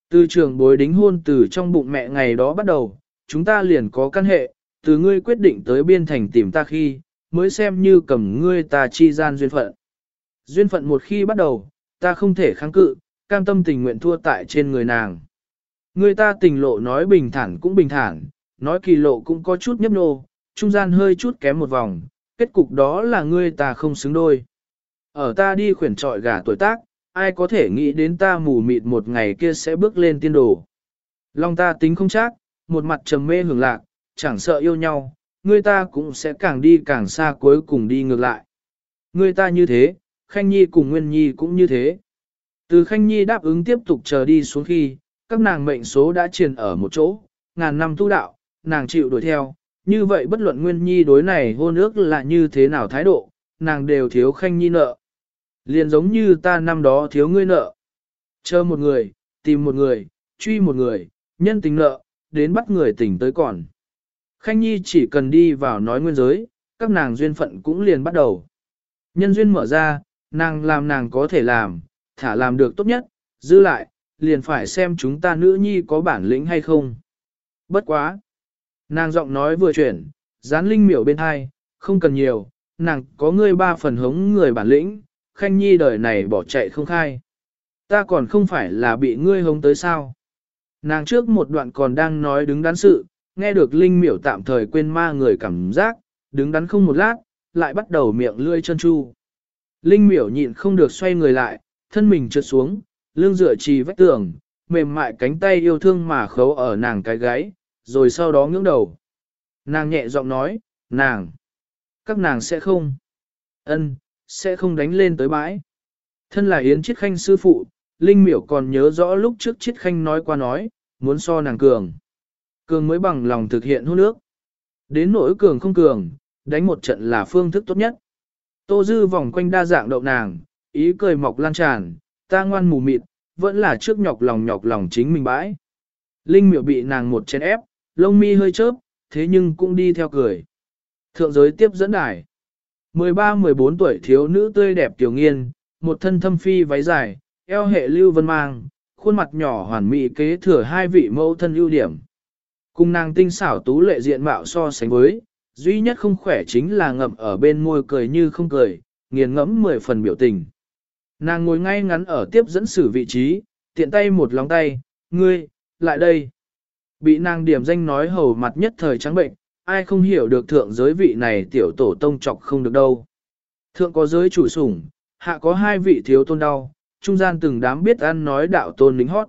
[SPEAKER 1] Từ trường bối đính hôn từ trong bụng mẹ ngày đó bắt đầu, chúng ta liền có căn hệ, từ ngươi quyết định tới biên thành tìm ta khi, mới xem như cầm ngươi ta chi gian duyên phận. Duyên phận một khi bắt đầu, ta không thể kháng cự, cam tâm tình nguyện thua tại trên người nàng. Người ta tình lộ nói bình thản cũng bình thản, nói kỳ lộ cũng có chút nhấp nô, trung gian hơi chút kém một vòng, kết cục đó là ngươi ta không xứng đôi. Ở ta đi khuyển trọi gà tuổi tác, ai có thể nghĩ đến ta mù mịt một ngày kia sẽ bước lên tiên đồ. Long ta tính không chắc, một mặt trầm mê hưởng lạc, chẳng sợ yêu nhau, người ta cũng sẽ càng đi càng xa cuối cùng đi ngược lại. Người ta như thế, Khanh Nhi cùng Nguyên Nhi cũng như thế. Từ Khanh Nhi đáp ứng tiếp tục chờ đi xuống khi, các nàng mệnh số đã triền ở một chỗ, ngàn năm tu đạo, nàng chịu đuổi theo, như vậy bất luận Nguyên Nhi đối này hôn ước là như thế nào thái độ, nàng đều thiếu Khanh Nhi nợ. Liền giống như ta năm đó thiếu ngươi nợ. Chờ một người, tìm một người, truy một người, nhân tình nợ, đến bắt người tỉnh tới còn. Khanh Nhi chỉ cần đi vào nói nguyên giới, các nàng duyên phận cũng liền bắt đầu. Nhân duyên mở ra, nàng làm nàng có thể làm, thả làm được tốt nhất, giữ lại, liền phải xem chúng ta nữ nhi có bản lĩnh hay không. Bất quá. Nàng giọng nói vừa chuyển, dán linh miểu bên hai, không cần nhiều, nàng có ngươi ba phần hống người bản lĩnh, khanh nhi đời này bỏ chạy không khai. Ta còn không phải là bị ngươi hống tới sao. Nàng trước một đoạn còn đang nói đứng đắn sự, nghe được linh miểu tạm thời quên ma người cảm giác, đứng đắn không một lát, lại bắt đầu miệng lươi chân chu. Linh miểu nhịn không được xoay người lại, thân mình trượt xuống, lưng dựa trì vách tường, mềm mại cánh tay yêu thương mà khấu ở nàng cái gáy, rồi sau đó ngưỡng đầu. Nàng nhẹ giọng nói, nàng, các nàng sẽ không, ân, sẽ không đánh lên tới bãi. Thân là Yến Chiết Khanh sư phụ, Linh miểu còn nhớ rõ lúc trước Chiết Khanh nói qua nói, muốn so nàng cường. Cường mới bằng lòng thực hiện hôn nước. Đến nỗi cường không cường, đánh một trận là phương thức tốt nhất. Tô Dư vòng quanh đa dạng đậu nàng, ý cười mọc lan tràn, ta ngoan mù mịt, vẫn là trước nhọc lòng nhọc lòng chính mình bãi. Linh miểu bị nàng một chén ép, lông mi hơi chớp, thế nhưng cũng đi theo cười. Thượng giới tiếp dẫn đài. 13-14 tuổi thiếu nữ tươi đẹp tiểu nghiên, một thân thâm phi váy dài, eo hệ lưu vân mang, khuôn mặt nhỏ hoàn mỹ kế thừa hai vị mẫu thân ưu điểm. Cùng nàng tinh xảo tú lệ diện mạo so sánh với, duy nhất không khỏe chính là ngậm ở bên môi cười như không cười, nghiền ngẫm mười phần biểu tình. Nàng ngồi ngay ngắn ở tiếp dẫn xử vị trí, tiện tay một lòng tay, ngươi, lại đây. Bị nàng điểm danh nói hầu mặt nhất thời trắng bệnh, ai không hiểu được thượng giới vị này tiểu tổ tông trọc không được đâu. Thượng có giới chủ sủng, hạ có hai vị thiếu tôn đau, trung gian từng đám biết ăn nói đạo tôn lính hót.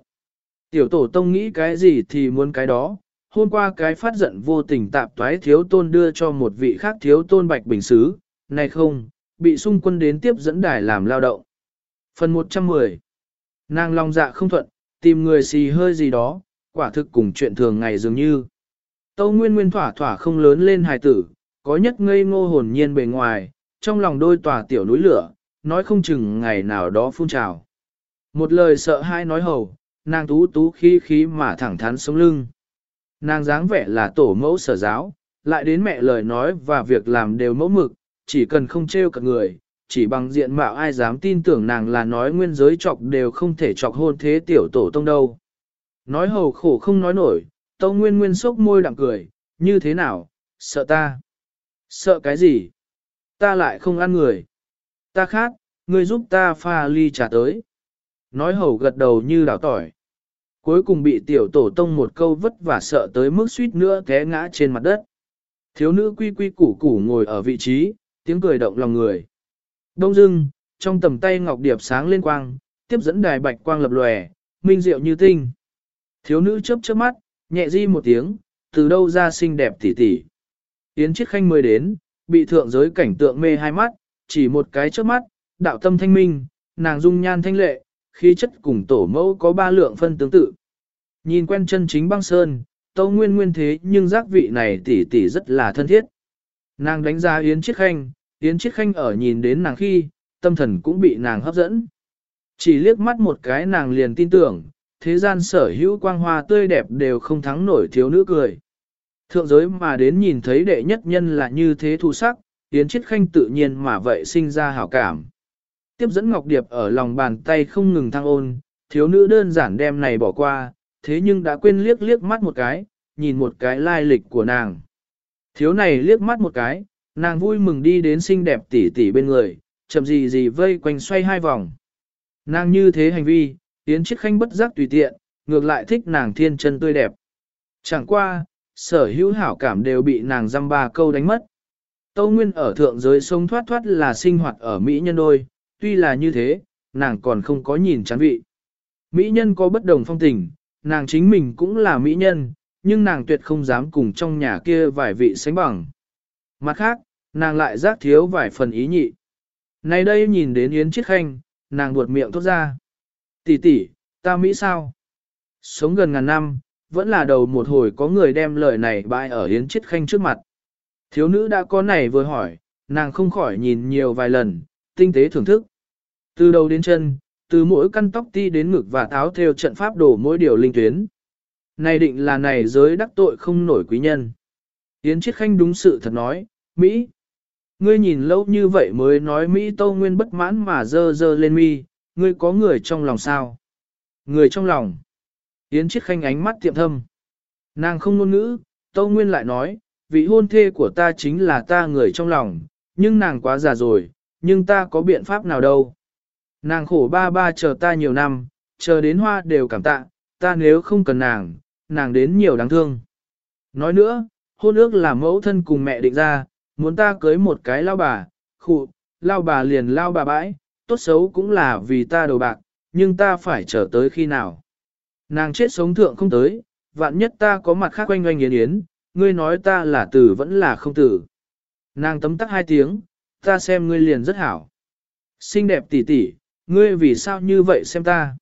[SPEAKER 1] Tiểu tổ tông nghĩ cái gì thì muốn cái đó, hôm qua cái phát giận vô tình tạp toái thiếu tôn đưa cho một vị khác thiếu tôn bạch bình xứ, này không, bị xung quân đến tiếp dẫn đài làm lao động. Phần 110 Nàng lòng dạ không thuận, tìm người xì hơi gì đó, quả thực cùng chuyện thường ngày dường như. Tâu Nguyên Nguyên thỏa thỏa không lớn lên hài tử, có nhất ngây ngô hồn nhiên bề ngoài, trong lòng đôi tòa tiểu núi lửa, nói không chừng ngày nào đó phun trào. Một lời sợ hai nói hầu, nàng tú tú khí khí mà thẳng thắn sống lưng. Nàng dáng vẻ là tổ mẫu sở giáo, lại đến mẹ lời nói và việc làm đều mẫu mực, chỉ cần không trêu cả người, chỉ bằng diện mạo ai dám tin tưởng nàng là nói nguyên giới chọc đều không thể chọc hôn thế tiểu tổ tông đâu. Nói hầu khổ không nói nổi, tông nguyên nguyên sốc môi đặng cười, như thế nào, sợ ta? Sợ cái gì? Ta lại không ăn người. Ta khát, ngươi giúp ta pha ly trà tới. Nói hầu gật đầu như đảo tỏi. Cuối cùng bị tiểu tổ tông một câu vất vả sợ tới mức suýt nữa té ngã trên mặt đất. Thiếu nữ quy quy củ củ ngồi ở vị trí, tiếng cười động lòng người. Đông dưng, trong tầm tay ngọc điệp sáng lên quang, tiếp dẫn đài bạch quang lập lòe, minh diệu như tinh. Thiếu nữ chớp chớp mắt, nhẹ di một tiếng, từ đâu ra xinh đẹp tỉ tỉ. Yến chiết khanh mới đến, bị thượng giới cảnh tượng mê hai mắt, chỉ một cái chớp mắt, đạo tâm thanh minh, nàng dung nhan thanh lệ, khí chất cùng tổ mẫu có ba lượng phân tương tự. Nhìn quen chân chính băng sơn, tâu nguyên nguyên thế nhưng giác vị này tỉ tỉ rất là thân thiết. Nàng đánh giá Yến Chiết Khanh, Yến Chiết Khanh ở nhìn đến nàng khi, tâm thần cũng bị nàng hấp dẫn. Chỉ liếc mắt một cái nàng liền tin tưởng, thế gian sở hữu quang hoa tươi đẹp đều không thắng nổi thiếu nữ cười. Thượng giới mà đến nhìn thấy đệ nhất nhân là như thế thu sắc, Yến Chiết Khanh tự nhiên mà vậy sinh ra hảo cảm. Tiếp dẫn Ngọc Điệp ở lòng bàn tay không ngừng thăng ôn, thiếu nữ đơn giản đem này bỏ qua, thế nhưng đã quên liếc liếc mắt một cái, nhìn một cái lai lịch của nàng. Thiếu này liếc mắt một cái, nàng vui mừng đi đến xinh đẹp tỷ tỷ bên người, chậm gì gì vây quanh xoay hai vòng. Nàng như thế hành vi, Yến Chiết Khanh bất giác tùy tiện, ngược lại thích nàng thiên chân tươi đẹp. Chẳng qua, sở hữu hảo cảm đều bị nàng dăm ba câu đánh mất. Tâu Nguyên ở thượng giới sông thoát thoát là sinh hoạt ở Mỹ nhân đôi, tuy là như thế, nàng còn không có nhìn chán vị. Mỹ nhân có bất đồng phong tình, nàng chính mình cũng là Mỹ nhân, nhưng nàng tuyệt không dám cùng trong nhà kia vài vị sánh bằng. Mặt khác, nàng lại giác thiếu vài phần ý nhị. Này đây nhìn đến Yến Chiết Khanh, nàng buột miệng thốt ra. Tỷ tỷ, ta Mỹ sao? Sống gần ngàn năm, vẫn là đầu một hồi có người đem lời này bại ở Yến Chiết Khanh trước mặt. Thiếu nữ đã có này vừa hỏi, nàng không khỏi nhìn nhiều vài lần, tinh tế thưởng thức. Từ đầu đến chân, từ mỗi căn tóc ti đến ngực và táo theo trận pháp đổ mỗi điều linh tuyến. Này định là này giới đắc tội không nổi quý nhân. Yến Chiết Khanh đúng sự thật nói, Mỹ. Ngươi nhìn lâu như vậy mới nói Mỹ Tâu Nguyên bất mãn mà dơ dơ lên mi, ngươi có người trong lòng sao? Người trong lòng. Yến Chiết Khanh ánh mắt tiệm thâm. Nàng không ngôn ngữ, Tâu Nguyên lại nói, vị hôn thê của ta chính là ta người trong lòng, nhưng nàng quá già rồi, nhưng ta có biện pháp nào đâu. Nàng khổ ba ba chờ ta nhiều năm, chờ đến hoa đều cảm tạ, ta nếu không cần nàng, nàng đến nhiều đáng thương. Nói nữa, hôn ước là mẫu thân cùng mẹ định ra, muốn ta cưới một cái lao bà, khụ, lao bà liền lao bà bãi, tốt xấu cũng là vì ta đầu bạc, nhưng ta phải chờ tới khi nào. Nàng chết sống thượng không tới, vạn nhất ta có mặt khác quanh oanh yến yến, ngươi nói ta là tử vẫn là không tử. Nàng tấm tắc hai tiếng, ta xem ngươi liền rất hảo. Xinh đẹp tỉ tỉ, ngươi vì sao như vậy xem ta.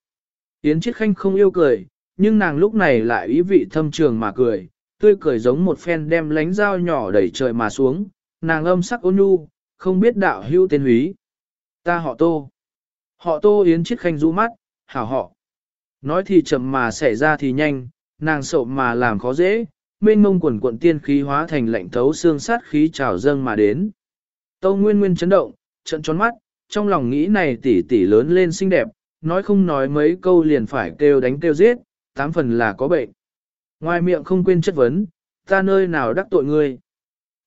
[SPEAKER 1] Yến chiết khanh không yêu cười, nhưng nàng lúc này lại ý vị thâm trường mà cười, tươi cười giống một phen đem lánh dao nhỏ đẩy trời mà xuống, nàng âm sắc ôn nhu, không biết đạo hưu tên húy. Ta họ tô. Họ tô yến chiết khanh rũ mắt, hảo họ. Nói thì chậm mà xảy ra thì nhanh, nàng sậu mà làm khó dễ, mênh mông quần quận tiên khí hóa thành lạnh thấu xương sát khí trào dâng mà đến. Tâu Nguyên Nguyên chấn động, trận tròn mắt, trong lòng nghĩ này tỷ tỷ lớn lên xinh đẹp, nói không nói mấy câu liền phải kêu đánh kêu giết, tám phần là có bệnh. Ngoài miệng không quên chất vấn, ta nơi nào đắc tội ngươi.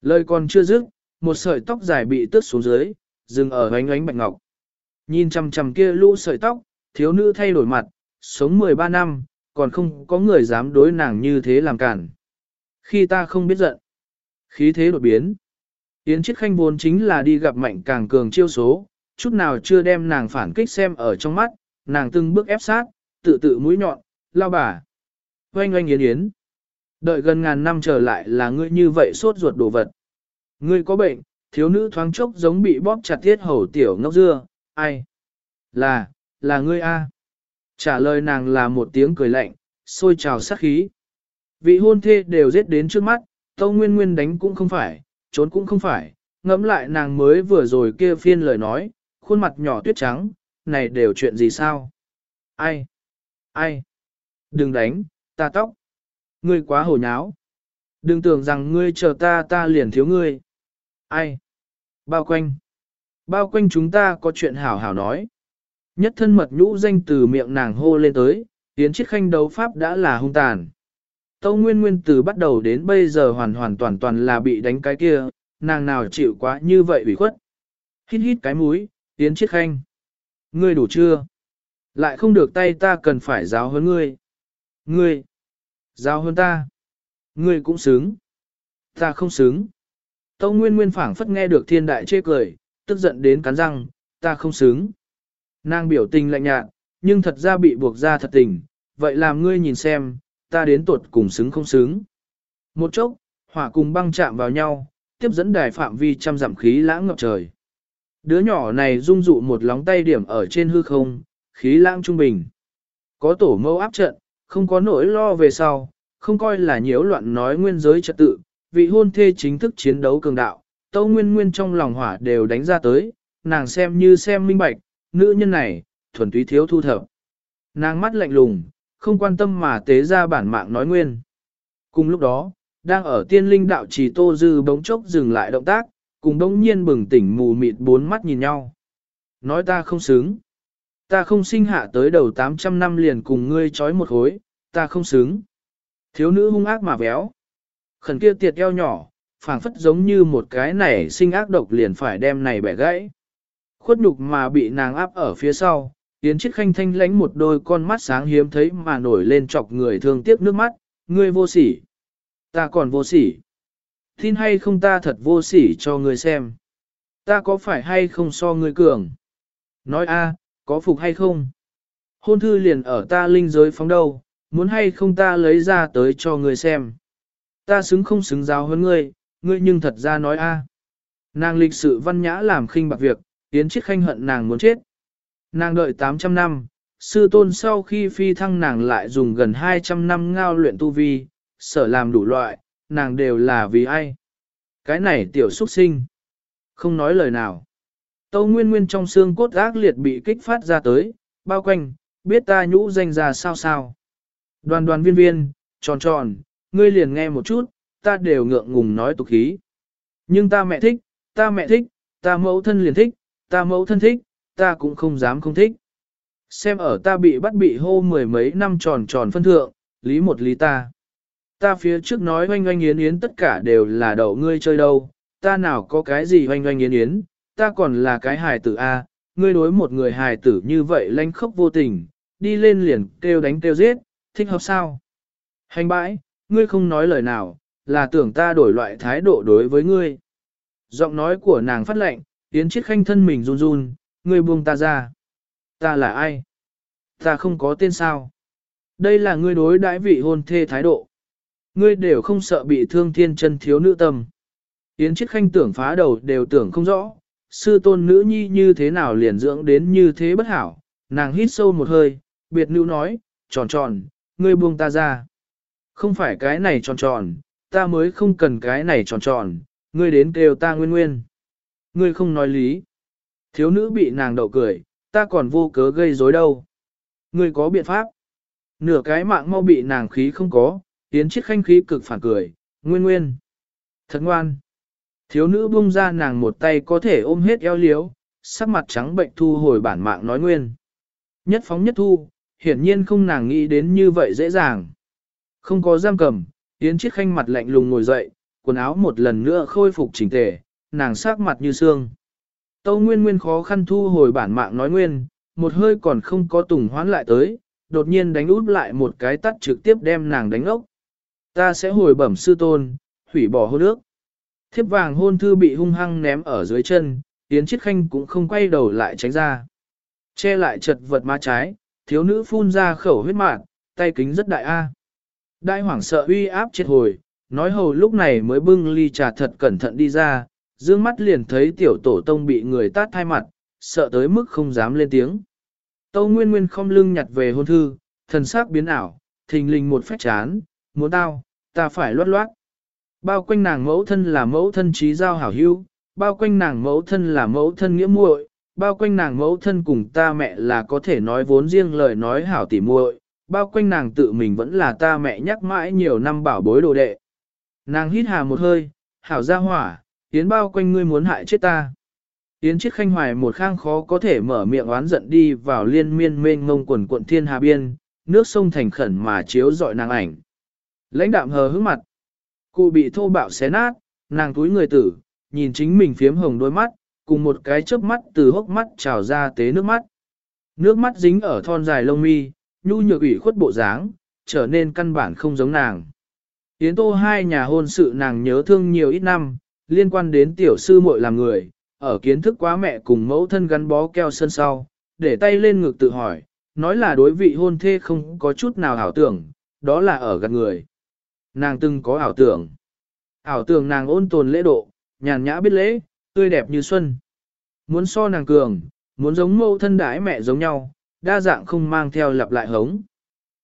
[SPEAKER 1] Lời còn chưa dứt, một sợi tóc dài bị tước xuống dưới, dừng ở ánh ánh bạch ngọc. Nhìn chằm chằm kia lũ sợi tóc, thiếu nữ thay đổi mặt, sống 13 năm, còn không có người dám đối nàng như thế làm cản. Khi ta không biết giận, khí thế đột biến. Yến chiết khanh vốn chính là đi gặp mạnh càng cường chiêu số, chút nào chưa đem nàng phản kích xem ở trong mắt, nàng từng bước ép sát, tự tự mũi nhọn, lao bà. Oanh oanh yến yến. Đợi gần ngàn năm trở lại là ngươi như vậy sốt ruột đồ vật. Ngươi có bệnh, thiếu nữ thoáng chốc giống bị bóp chặt thiết hầu tiểu ngốc dưa, ai? Là, là ngươi a. Trả lời nàng là một tiếng cười lạnh, sôi trào sát khí. Vị hôn thê đều giết đến trước mắt, Tâu Nguyên Nguyên đánh cũng không phải, trốn cũng không phải, ngẫm lại nàng mới vừa rồi kia phiên lời nói, khuôn mặt nhỏ tuyết trắng, này đều chuyện gì sao? Ai? Ai? Đừng đánh, ta tóc. Ngươi quá hồ nháo. Đừng tưởng rằng ngươi chờ ta ta liền thiếu ngươi. Ai? Bao quanh. Bao quanh chúng ta có chuyện hảo hảo nói. Nhất thân mật nhũ danh từ miệng nàng hô lên tới, tiến chiết khanh đấu pháp đã là hung tàn. Tâu Nguyên Nguyên từ bắt đầu đến bây giờ hoàn hoàn toàn toàn là bị đánh cái kia, nàng nào chịu quá như vậy ủy khuất. Hít hít cái mũi, tiến Chiết Khanh. Ngươi đủ chưa? Lại không được tay ta cần phải giáo hơn ngươi. Ngươi giao hơn ta. Ngươi cũng xứng. Ta không xứng. Tâu Nguyên Nguyên phảng phất nghe được thiên đại chê cười, tức giận đến cắn răng, ta không xứng. Nàng biểu tình lạnh nhạt, nhưng thật ra bị buộc ra thật tình, vậy làm ngươi nhìn xem, ta đến tuột cùng xứng không xứng. Một chốc, hỏa cùng băng chạm vào nhau, tiếp dẫn đài phạm vi trăm dặm khí lãng ngập trời. Đứa nhỏ này rung dụ một lóng tay điểm ở trên hư không, khí lãng trung bình. Có tổ mâu áp trận, không có nỗi lo về sau, không coi là nhiễu loạn nói nguyên giới trật tự, vị hôn thê chính thức chiến đấu cường đạo, tâu nguyên nguyên trong lòng hỏa đều đánh ra tới, nàng xem như xem minh bạch, nữ nhân này, thuần túy thiếu thu thập. Nàng mắt lạnh lùng, không quan tâm mà tế ra bản mạng nói nguyên. Cùng lúc đó, đang ở tiên linh đạo trì tô dư bỗng chốc dừng lại động tác, cùng đống nhiên bừng tỉnh mù mịt bốn mắt nhìn nhau. Nói ta không xứng. Ta không sinh hạ tới đầu 800 năm liền cùng ngươi trói một hối, ta không xứng. Thiếu nữ hung ác mà béo. Khẩn kia tiệt eo nhỏ, phảng phất giống như một cái này sinh ác độc liền phải đem này bẻ gãy. Khuất nhục mà bị nàng áp ở phía sau, Yến Chiết Khanh thanh lánh một đôi con mắt sáng hiếm thấy mà nổi lên chọc người thương tiếc nước mắt, ngươi vô sỉ. Ta còn vô sỉ. Tin hay không ta thật vô sỉ cho ngươi xem. Ta có phải hay không so ngươi cường? Nói a, có phục hay không? Hôn thư liền ở ta linh giới phóng đâu, muốn hay không ta lấy ra tới cho ngươi xem. Ta xứng không xứng giáo hơn ngươi, ngươi nhưng thật ra nói a. Nàng lịch sự văn nhã làm khinh bạc việc, Yến Chiết Khanh hận nàng muốn chết. Nàng đợi 800 năm, sư tôn sau khi phi thăng nàng lại dùng gần 200 năm ngao luyện tu vi, sở làm đủ loại, nàng đều là vì ai. Cái này tiểu xuất sinh. Không nói lời nào. Tâu nguyên nguyên trong xương cốt ác liệt bị kích phát ra tới, bao quanh, biết ta nhũ danh ra sao sao. Đoàn đoàn viên viên, tròn tròn, ngươi liền nghe một chút, ta đều ngượng ngùng nói tục khí. Nhưng ta mẹ thích, ta mẹ thích, ta mẫu thân liền thích, ta mẫu thân thích, ta cũng không dám không thích. Xem ở ta bị bắt bị hô mười mấy năm tròn tròn phân thượng, lý một lý ta. Ta phía trước nói oanh oanh yến yến tất cả đều là đậu ngươi chơi đâu, ta nào có cái gì oanh oanh yến yến, ta còn là cái hài tử A, ngươi đối một người hài tử như vậy lanh khốc vô tình, đi lên liền kêu đánh kêu giết, thích hợp sao? Hành bãi, ngươi không nói lời nào, là tưởng ta đổi loại thái độ đối với ngươi. Giọng nói của nàng phát lệnh, Yến Chiết Khanh thân mình run run, ngươi buông ta ra. Ta là ai? Ta không có tên sao? Đây là ngươi đối đãi vị hôn thê thái độ. Ngươi đều không sợ bị thương thiên chân thiếu nữ tâm. Yến Chiết Khanh tưởng phá đầu đều tưởng không rõ, sư tôn nữ nhi như thế nào liền dưỡng đến như thế bất hảo. Nàng hít sâu một hơi, biệt nữ nói, tròn tròn, ngươi buông ta ra. Không phải cái này tròn tròn, ta mới không cần cái này tròn tròn, ngươi đến kêu ta nguyên nguyên. Ngươi không nói lý. Thiếu nữ bị nàng đậu cười, ta còn vô cớ gây rối đâu. Ngươi có biện pháp. Nửa cái mạng mau bị nàng khí không có, tiến chiếc khanh khí cực phản cười, nguyên nguyên. Thật ngoan. Thiếu nữ buông ra nàng một tay có thể ôm hết eo liếu, sắc mặt trắng bệnh thu hồi bản mạng nói nguyên. Nhất phóng nhất thu, hiển nhiên không nàng nghĩ đến như vậy dễ dàng. Không có giam cầm, Yến Chiết Khanh mặt lạnh lùng ngồi dậy, quần áo một lần nữa khôi phục chỉnh tề, nàng sắc mặt như xương. Tâu Nguyên Nguyên khó khăn thu hồi bản mạng nói nguyên, một hơi còn không có tùng hoán lại tới, đột nhiên đánh út lại một cái tắt trực tiếp đem nàng đánh ốc. Ta sẽ hồi bẩm sư tôn, hủy bỏ hôn ước. Thiếp vàng hôn thư bị hung hăng ném ở dưới chân, Yến Chiết Khanh cũng không quay đầu lại tránh ra. Che lại chật vật má trái, thiếu nữ phun ra khẩu huyết mạn, tay kính rất đại A. Đại hoảng sợ uy áp chết hồi, nói hầu lúc này mới bưng ly trà thật cẩn thận đi ra, dương mắt liền thấy tiểu tổ tông bị người tát thai mặt, sợ tới mức không dám lên tiếng. Tâu Nguyên Nguyên không lưng nhặt về hôn thư, thần sắc biến ảo, thình lình một phép chán, muốn tao, ta phải loát loát. Bao quanh nàng mẫu thân là mẫu thân trí giao hảo hữu, bao quanh nàng mẫu thân là mẫu thân nghĩa muội, bao quanh nàng mẫu thân cùng ta mẹ là có thể nói vốn riêng lời nói hảo tỉ muội, bao quanh nàng tự mình vẫn là ta mẹ nhắc mãi nhiều năm bảo bối đồ đệ. Nàng hít hà một hơi, hảo ra hỏa, Yến bao quanh ngươi muốn hại chết ta. Yến chiết khanh hoài một khang khó có thể mở miệng oán giận đi vào liên miên mênh ngông quần quận thiên hà biên, nước sông thành khẩn mà chiếu dọi nàng ảnh. Lãnh đạm hờ hững mặt, cụ bị thô bạo xé nát, nàng túi người tử, nhìn chính mình phiếm hồng đôi mắt, cùng một cái chớp mắt từ hốc mắt trào ra tế nước mắt. Nước mắt dính ở thon dài lông mi, nhu nhược ủy khuất bộ dáng, trở nên căn bản không giống nàng. Yến Tô hai nhà hôn sự nàng nhớ thương nhiều ít năm, liên quan đến tiểu sư muội làm người, ở kiến thức quá mẹ cùng mẫu thân gắn bó keo sân sau, để tay lên ngực tự hỏi, nói là đối vị hôn thê không có chút nào hảo tưởng, đó là ở gần người. Nàng từng có ảo tưởng. Ảo tưởng nàng ôn tồn lễ độ, nhàn nhã biết lễ, tươi đẹp như xuân. Muốn so nàng cường, muốn giống mẫu thân đái mẹ giống nhau, đa dạng không mang theo lặp lại hống.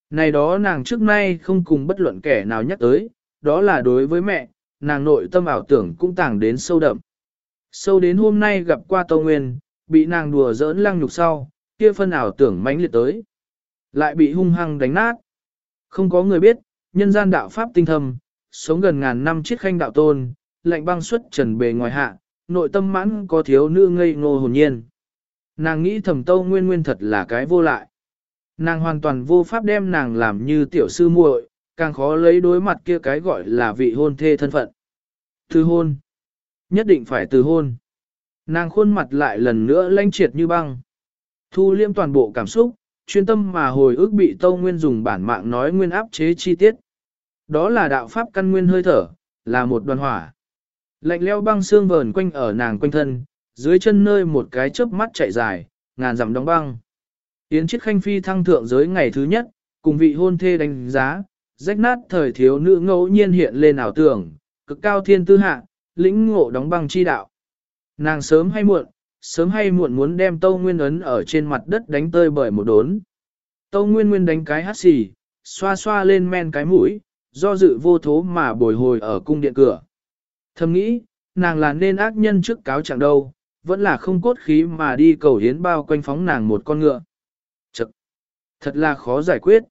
[SPEAKER 1] Này đó nàng trước nay không cùng bất luận kẻ nào nhắc tới, đó là đối với mẹ, nàng nội tâm ảo tưởng cũng tàng đến sâu đậm. Sâu đến hôm nay gặp qua Tô Nguyên, bị nàng đùa giỡn lăng nhục sau, kia phân ảo tưởng mãnh liệt tới. Lại bị hung hăng đánh nát. Không có người biết, nhân gian đạo pháp tinh thâm, sống gần ngàn năm chiết khanh đạo tôn, lạnh băng xuất trần bề ngoài hạ, nội tâm mãn có thiếu nữ ngây ngô hồn nhiên. Nàng nghĩ thầm Tâu Nguyên Nguyên thật là cái vô lại. Nàng hoàn toàn vô pháp đem nàng làm như tiểu sư muội, càng khó lấy đối mặt kia cái gọi là vị hôn thê thân phận. Từ hôn. Nhất định phải từ hôn. Nàng khuôn mặt lại lần nữa lanh triệt như băng. Thu liêm toàn bộ cảm xúc, chuyên tâm mà hồi ức bị Tâu Nguyên dùng bản mạng nói nguyên áp chế chi tiết. Đó là đạo pháp căn nguyên hơi thở, là một đoàn hỏa. Lạnh leo băng xương vờn quanh ở nàng quanh thân, dưới chân nơi một cái chớp mắt chạy dài, ngàn dặm đóng băng. Yến chiết khanh phi thăng thượng giới ngày thứ nhất, cùng vị hôn thê đánh giá, rách nát thời thiếu nữ ngẫu nhiên hiện lên ảo tưởng, cực cao thiên tư hạ, lĩnh ngộ đóng băng chi đạo. Nàng sớm hay muộn, sớm hay muộn muốn đem Tâu Nguyên ấn ở trên mặt đất đánh tơi bởi một đốn. Tâu Nguyên Nguyên đánh cái hát xì, xoa xoa lên men cái mũi, do dự vô thố mà bồi hồi ở cung điện cửa. Thầm nghĩ, nàng là nên ác nhân trước cáo chẳng đâu, vẫn là không cốt khí mà đi cầu hiến bao quanh phóng nàng một con ngựa. Chật! Thật là khó giải quyết.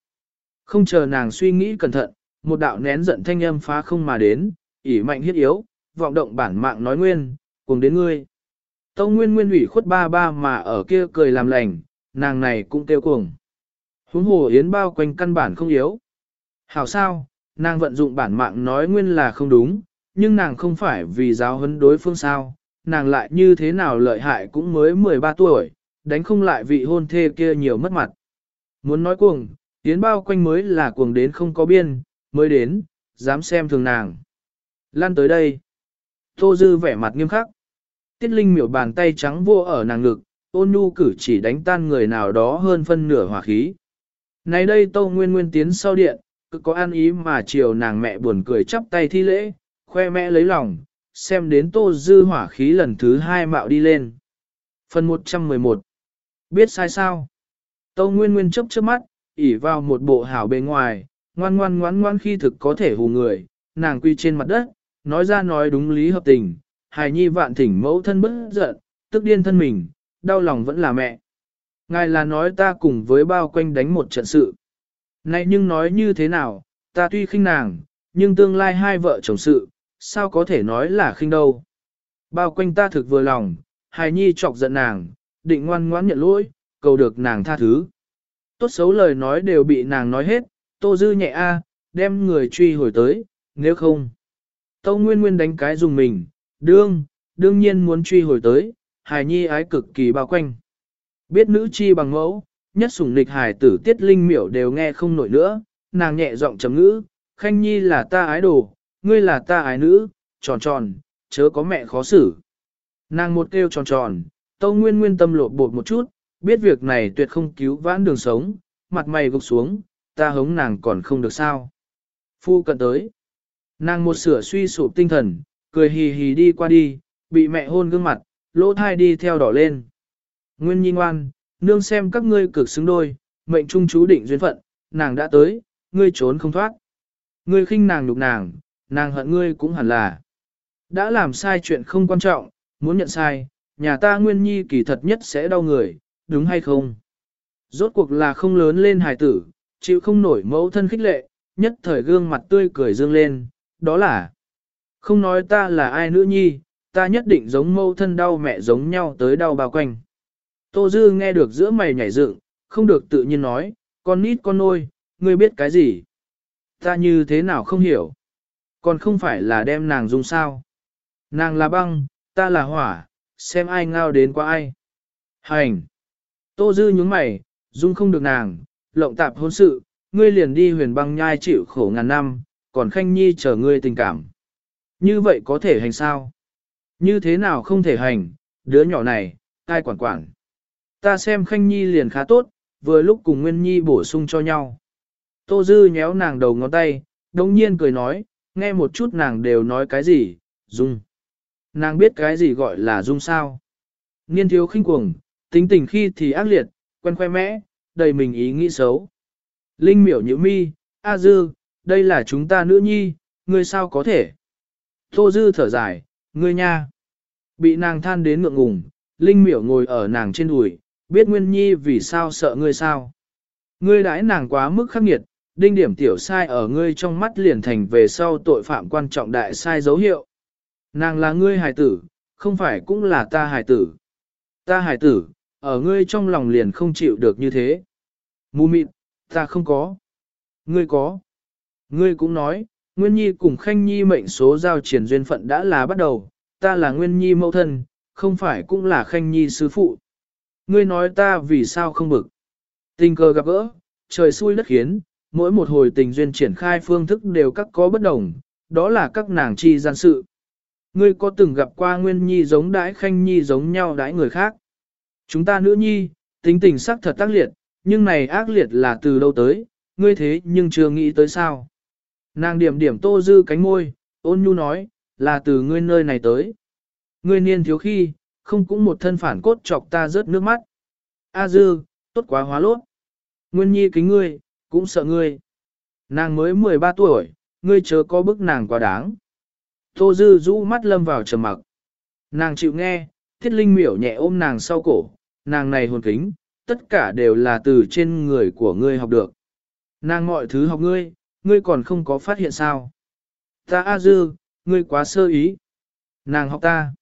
[SPEAKER 1] Không chờ nàng suy nghĩ cẩn thận, một đạo nén giận thanh âm phá không mà đến, ỉ mạnh hiết yếu, vọng động bản mạng nói nguyên, cùng đến ngươi. Tâu Nguyên Nguyên ủy khuất ba ba mà ở kia cười làm lành, nàng này cũng kêu cuồng. Huống hồ yến bao quanh căn bản không yếu. Hảo sao, nàng vận dụng bản mạng nói nguyên là không đúng, nhưng nàng không phải vì giáo huấn đối phương sao, nàng lại như thế nào lợi hại cũng mới 13 tuổi, đánh không lại vị hôn thê kia nhiều mất mặt. Muốn nói cuồng, yến bao quanh mới là cuồng đến không có biên, mới đến, dám xem thường nàng. Lan tới đây. Tô Dư vẻ mặt nghiêm khắc. Tiết Linh miểu bàn tay trắng vô ở nàng ngực, ôn nhu cử chỉ đánh tan người nào đó hơn phân nửa hỏa khí. Này đây Tô Nguyên Nguyên tiến sau điện, cứ có an ý mà chiều nàng mẹ buồn cười chắp tay thi lễ, khoe mẹ lấy lòng, xem đến Tô Dư hỏa khí lần thứ hai mạo đi lên. Phần 111 Biết sai sao? Tô Nguyên Nguyên chấp trước mắt, ỉ vào một bộ hảo bề ngoài, ngoan ngoan ngoan ngoan khi thực có thể hù người, nàng quy trên mặt đất, nói ra nói đúng lý hợp tình, hài nhi vạn thỉnh mẫu thân bất giận, tức điên thân mình, đau lòng vẫn là mẹ. Ngài là nói ta cùng với bao quanh đánh một trận sự. Này nhưng nói như thế nào, ta tuy khinh nàng, nhưng tương lai hai vợ chồng sự, sao có thể nói là khinh đâu. Bao quanh ta thực vừa lòng, hài nhi chọc giận nàng, định ngoan ngoãn nhận lỗi, cầu được nàng tha thứ. Tốt xấu lời nói đều bị nàng nói hết, tô dư nhẹ a, đem người truy hồi tới, nếu không. Tâu Nguyên Nguyên đánh cái dùng mình, đương, đương nhiên muốn truy hồi tới, hài nhi ái cực kỳ bao quanh. Biết nữ chi bằng mẫu, nhất sủng nịch hài tử tiết linh miểu đều nghe không nổi nữa, nàng nhẹ giọng chấm ngữ, khanh nhi là ta ái đồ, ngươi là ta ái nữ, tròn tròn, chớ có mẹ khó xử. Nàng một kêu tròn tròn, tâu nguyên nguyên tâm lộ bột một chút, biết việc này tuyệt không cứu vãn đường sống, mặt mày gục xuống, ta hống nàng còn không được sao. Phu cận tới. Nàng một sửa suy sụp tinh thần, cười hì hì đi qua đi, bị mẹ hôn gương mặt, lỗ thai đi theo đỏ lên. Nguyên nhi ngoan, nương xem các ngươi cực xứng đôi, mệnh trung chú định duyên phận, nàng đã tới, ngươi trốn không thoát. Ngươi khinh nàng nhục nàng, nàng hận ngươi cũng hẳn là. Đã làm sai chuyện không quan trọng, muốn nhận sai, nhà ta nguyên nhi kỳ thật nhất sẽ đau người, đúng hay không? Rốt cuộc là không lớn lên hài tử, chịu không nổi mẫu thân khích lệ, nhất thời gương mặt tươi cười dương lên, đó là không nói ta là ai nữ nhi, ta nhất định giống mâu thân đau mẹ giống nhau tới đau bao quanh. Tô Dư nghe được giữa mày nhảy dựng, không được tự nhiên nói, con nít con nôi, ngươi biết cái gì? Ta như thế nào không hiểu? Còn không phải là đem nàng dung sao? Nàng là băng, ta là hỏa, xem ai ngao đến qua ai. Hành! Tô Dư nhướng mày, dung không được nàng, lộng tạp hôn sự, ngươi liền đi huyền băng nhai chịu khổ ngàn năm, còn Khanh Nhi chờ ngươi tình cảm. Như vậy có thể hành sao? Như thế nào không thể hành, đứa nhỏ này, ai quản quản. Ta xem Khanh Nhi liền khá tốt, vừa lúc cùng Nguyên Nhi bổ sung cho nhau. Tô Dư nhéo nàng đầu ngón tay, đồng nhiên cười nói, nghe một chút nàng đều nói cái gì, dung. Nàng biết cái gì gọi là dung sao. Niên thiếu khinh cuồng, tính tình khi thì ác liệt, quen khoe mẽ, đầy mình ý nghĩ xấu. Linh miểu nhữ mi, A Dư, đây là chúng ta nữ nhi, ngươi sao có thể? Tô Dư thở dài, ngươi nha. Bị nàng than đến ngượng ngùng, Linh miểu ngồi ở nàng trên đùi, biết Nguyên Nhi vì sao sợ ngươi sao. Ngươi đãi nàng quá mức khắc nghiệt, đinh điểm tiểu sai ở ngươi trong mắt liền thành về sau tội phạm quan trọng đại sai dấu hiệu. Nàng là ngươi hài tử, không phải cũng là ta hài tử. Ta hài tử, ở ngươi trong lòng liền không chịu được như thế. Mù mịt, ta không có. Ngươi có. Ngươi cũng nói, Nguyên Nhi cùng Khanh Nhi mệnh số giao triển duyên phận đã là bắt đầu, ta là Nguyên Nhi mẫu thân, không phải cũng là Khanh Nhi sư phụ. Ngươi nói ta vì sao không bực. Tình cờ gặp gỡ, trời xui đất khiến, mỗi một hồi tình duyên triển khai phương thức đều các có bất đồng, đó là các nàng chi gian sự. Ngươi có từng gặp qua Nguyên Nhi giống đãi Khanh Nhi giống nhau đãi người khác? Chúng ta nữ nhi, tính tình sắc thật tác liệt, nhưng này ác liệt là từ đâu tới, ngươi thế nhưng chưa nghĩ tới sao. Nàng điểm điểm tô dư cánh môi, ôn nhu nói, là từ ngươi nơi này tới. Ngươi niên thiếu khi, không cũng một thân phản cốt chọc ta rớt nước mắt. A dư, tốt quá hóa lốt. Nguyên nhi kính ngươi, cũng sợ ngươi. Nàng mới 13 tuổi, ngươi chớ có bức nàng quá đáng. Tô dư rũ mắt lâm vào trầm mặc. Nàng chịu nghe, thiết linh miểu nhẹ ôm nàng sau cổ, nàng này hồn kính, tất cả đều là từ trên người của ngươi học được. Nàng mọi thứ học ngươi, ngươi còn không có phát hiện sao. Ta A Dư, ngươi quá sơ ý. Nàng học ta.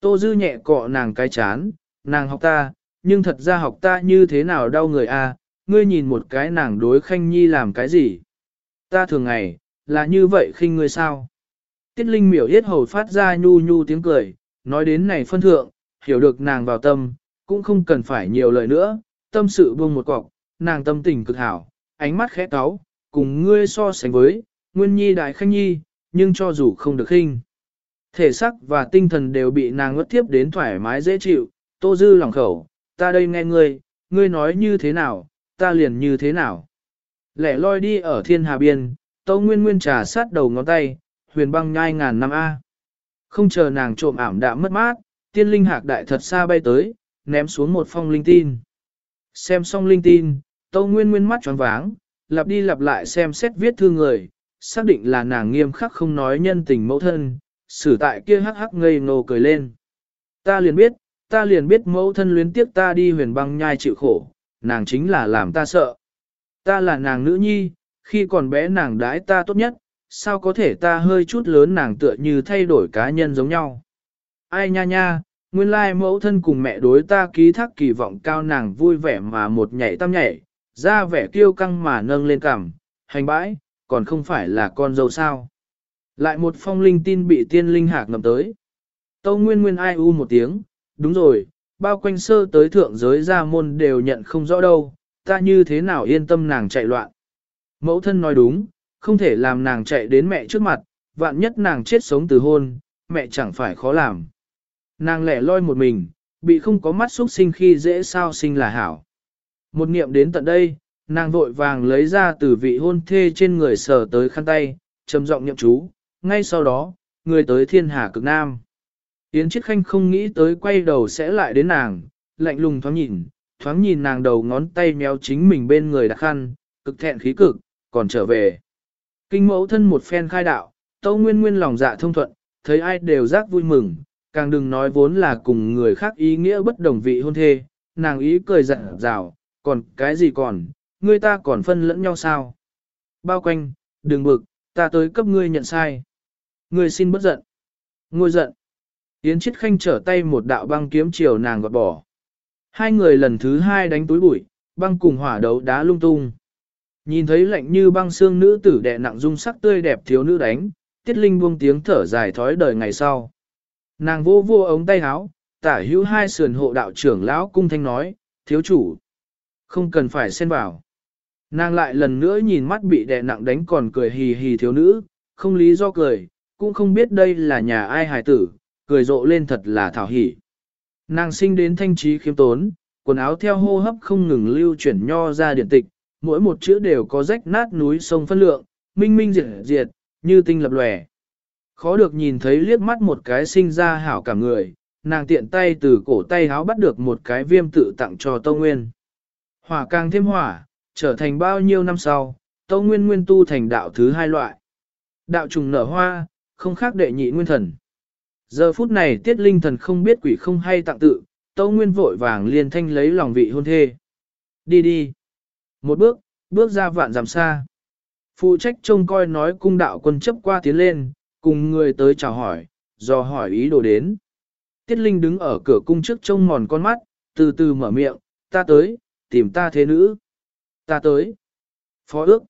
[SPEAKER 1] Tô Dư nhẹ cọ nàng cái chán, nàng học ta, nhưng thật ra học ta như thế nào đau người A, ngươi nhìn một cái nàng đối khanh nhi làm cái gì. Ta thường ngày, là như vậy khinh ngươi sao. Tiết Linh miểu yết hầu phát ra nhu nhu tiếng cười, nói đến này phân thượng, hiểu được nàng vào tâm, cũng không cần phải nhiều lời nữa, tâm sự buông một cọc, nàng tâm tình cực hảo, ánh mắt khẽ cáo, cùng ngươi so sánh với, nguyên nhi đại khanh nhi, nhưng cho dù không được khinh. Thể sắc và tinh thần đều bị nàng ngất tiếp đến thoải mái dễ chịu, tô dư lòng khẩu, ta đây nghe ngươi, ngươi nói như thế nào, ta liền như thế nào. Lẻ loi đi ở thiên hà biên, tô nguyên nguyên trà sát đầu ngón tay, huyền băng nhai ngàn năm A. Không chờ nàng trộm ảm đã mất mát, tiên linh hạc đại thật xa bay tới, ném xuống một phong linh tin. Xem xong linh tin, Tâu Nguyên Nguyên mắt tròn váng, lặp đi lặp lại xem xét viết thư người, xác định là nàng nghiêm khắc không nói nhân tình mẫu thân, xử tại kia hắc hắc ngây ngô cười lên. Ta liền biết, ta liền biết mẫu thân luyến tiếc ta đi huyền băng nhai chịu khổ, nàng chính là làm ta sợ. Ta là nàng nữ nhi, khi còn bé nàng đãi ta tốt nhất, sao có thể ta hơi chút lớn nàng tựa như thay đổi cá nhân giống nhau. Ai nha nha, nguyên lai mẫu thân cùng mẹ đối ta ký thác kỳ vọng cao nàng vui vẻ mà một nhảy tam nhảy, ra vẻ kiêu căng mà nâng lên cằm, hành bãi, còn không phải là con dâu sao. Lại một phong linh tin bị tiên linh hạc ngầm tới. Tâu Nguyên Nguyên ai u một tiếng, đúng rồi, bao quanh sơ tới thượng giới gia môn đều nhận không rõ đâu, ta như thế nào yên tâm nàng chạy loạn. Mẫu thân nói đúng, không thể làm nàng chạy đến mẹ trước mặt, vạn nhất nàng chết sống từ hôn, mẹ chẳng phải khó làm. Nàng lẻ loi một mình, bị không có mắt xúc sinh khi dễ sao sinh là hảo. Một niệm đến tận đây, nàng vội vàng lấy ra từ vị hôn thê trên người sở tới khăn tay, trầm giọng niệm chú, ngay sau đó, người tới thiên hà cực nam. Yến Chiết Khanh không nghĩ tới quay đầu sẽ lại đến nàng, lạnh lùng thoáng nhìn, thoáng nhìn nàng đầu ngón tay méo chính mình bên người đặt khăn, cực thẹn khí cực, còn trở về. Kinh mẫu thân một phen khai đạo, tâu nguyên nguyên lòng dạ thông thuận, thấy ai đều giác vui mừng, càng đừng nói vốn là cùng người khác ý nghĩa bất đồng vị hôn thê, nàng ý cười giận rào, còn cái gì còn, ngươi ta còn phân lẫn nhau sao? Bao quanh, đừng bực, ta tới cấp ngươi nhận sai. Ngươi xin bất giận. Ngôi giận. Yến Chiết Khanh trở tay một đạo băng kiếm chiều nàng gọt bỏ. Hai người lần thứ hai đánh túi bụi, băng cùng hỏa đấu đá lung tung. Nhìn thấy lạnh như băng xương nữ tử đẹ nặng dung sắc tươi đẹp thiếu nữ đánh, tiết linh buông tiếng thở dài thói đời ngày sau. Nàng vô vô ống tay áo, tả hữu hai sườn hộ đạo trưởng lão cung thanh nói, thiếu chủ, không cần phải xen vào. Nàng lại lần nữa nhìn mắt bị đè nặng đánh còn cười hì hì thiếu nữ, không lý do cười, cũng không biết đây là nhà ai hài tử, cười rộ lên thật là thảo hỉ. Nàng sinh đến thanh trí khiêm tốn, quần áo theo hô hấp không ngừng lưu chuyển nho ra điện tịch, mỗi một chữ đều có rách nát núi sông phân lượng, minh minh diệt diệt, như tinh lập lòe. Khó được nhìn thấy liếc mắt một cái sinh ra hảo cả người, nàng tiện tay từ cổ tay háo bắt được một cái viêm tự tặng cho Tâu Nguyên. Hỏa càng thêm hỏa, trở thành bao nhiêu năm sau, Tâu Nguyên nguyên tu thành đạo thứ hai loại. Đạo trùng nở hoa, không khác đệ nhị nguyên thần. Giờ phút này tiết linh thần không biết quỷ không hay tặng tự, Tâu Nguyên vội vàng liền thanh lấy lòng vị hôn thê. Đi đi. Một bước, bước ra vạn dặm xa. Phụ trách trông coi nói cung đạo quân chấp qua tiến lên, cùng người tới chào hỏi, do hỏi ý đồ đến. Tiết Linh đứng ở cửa cung trước trông mòn con mắt, từ từ mở miệng, ta tới, tìm ta thế nữ. Ta tới. Phó ước.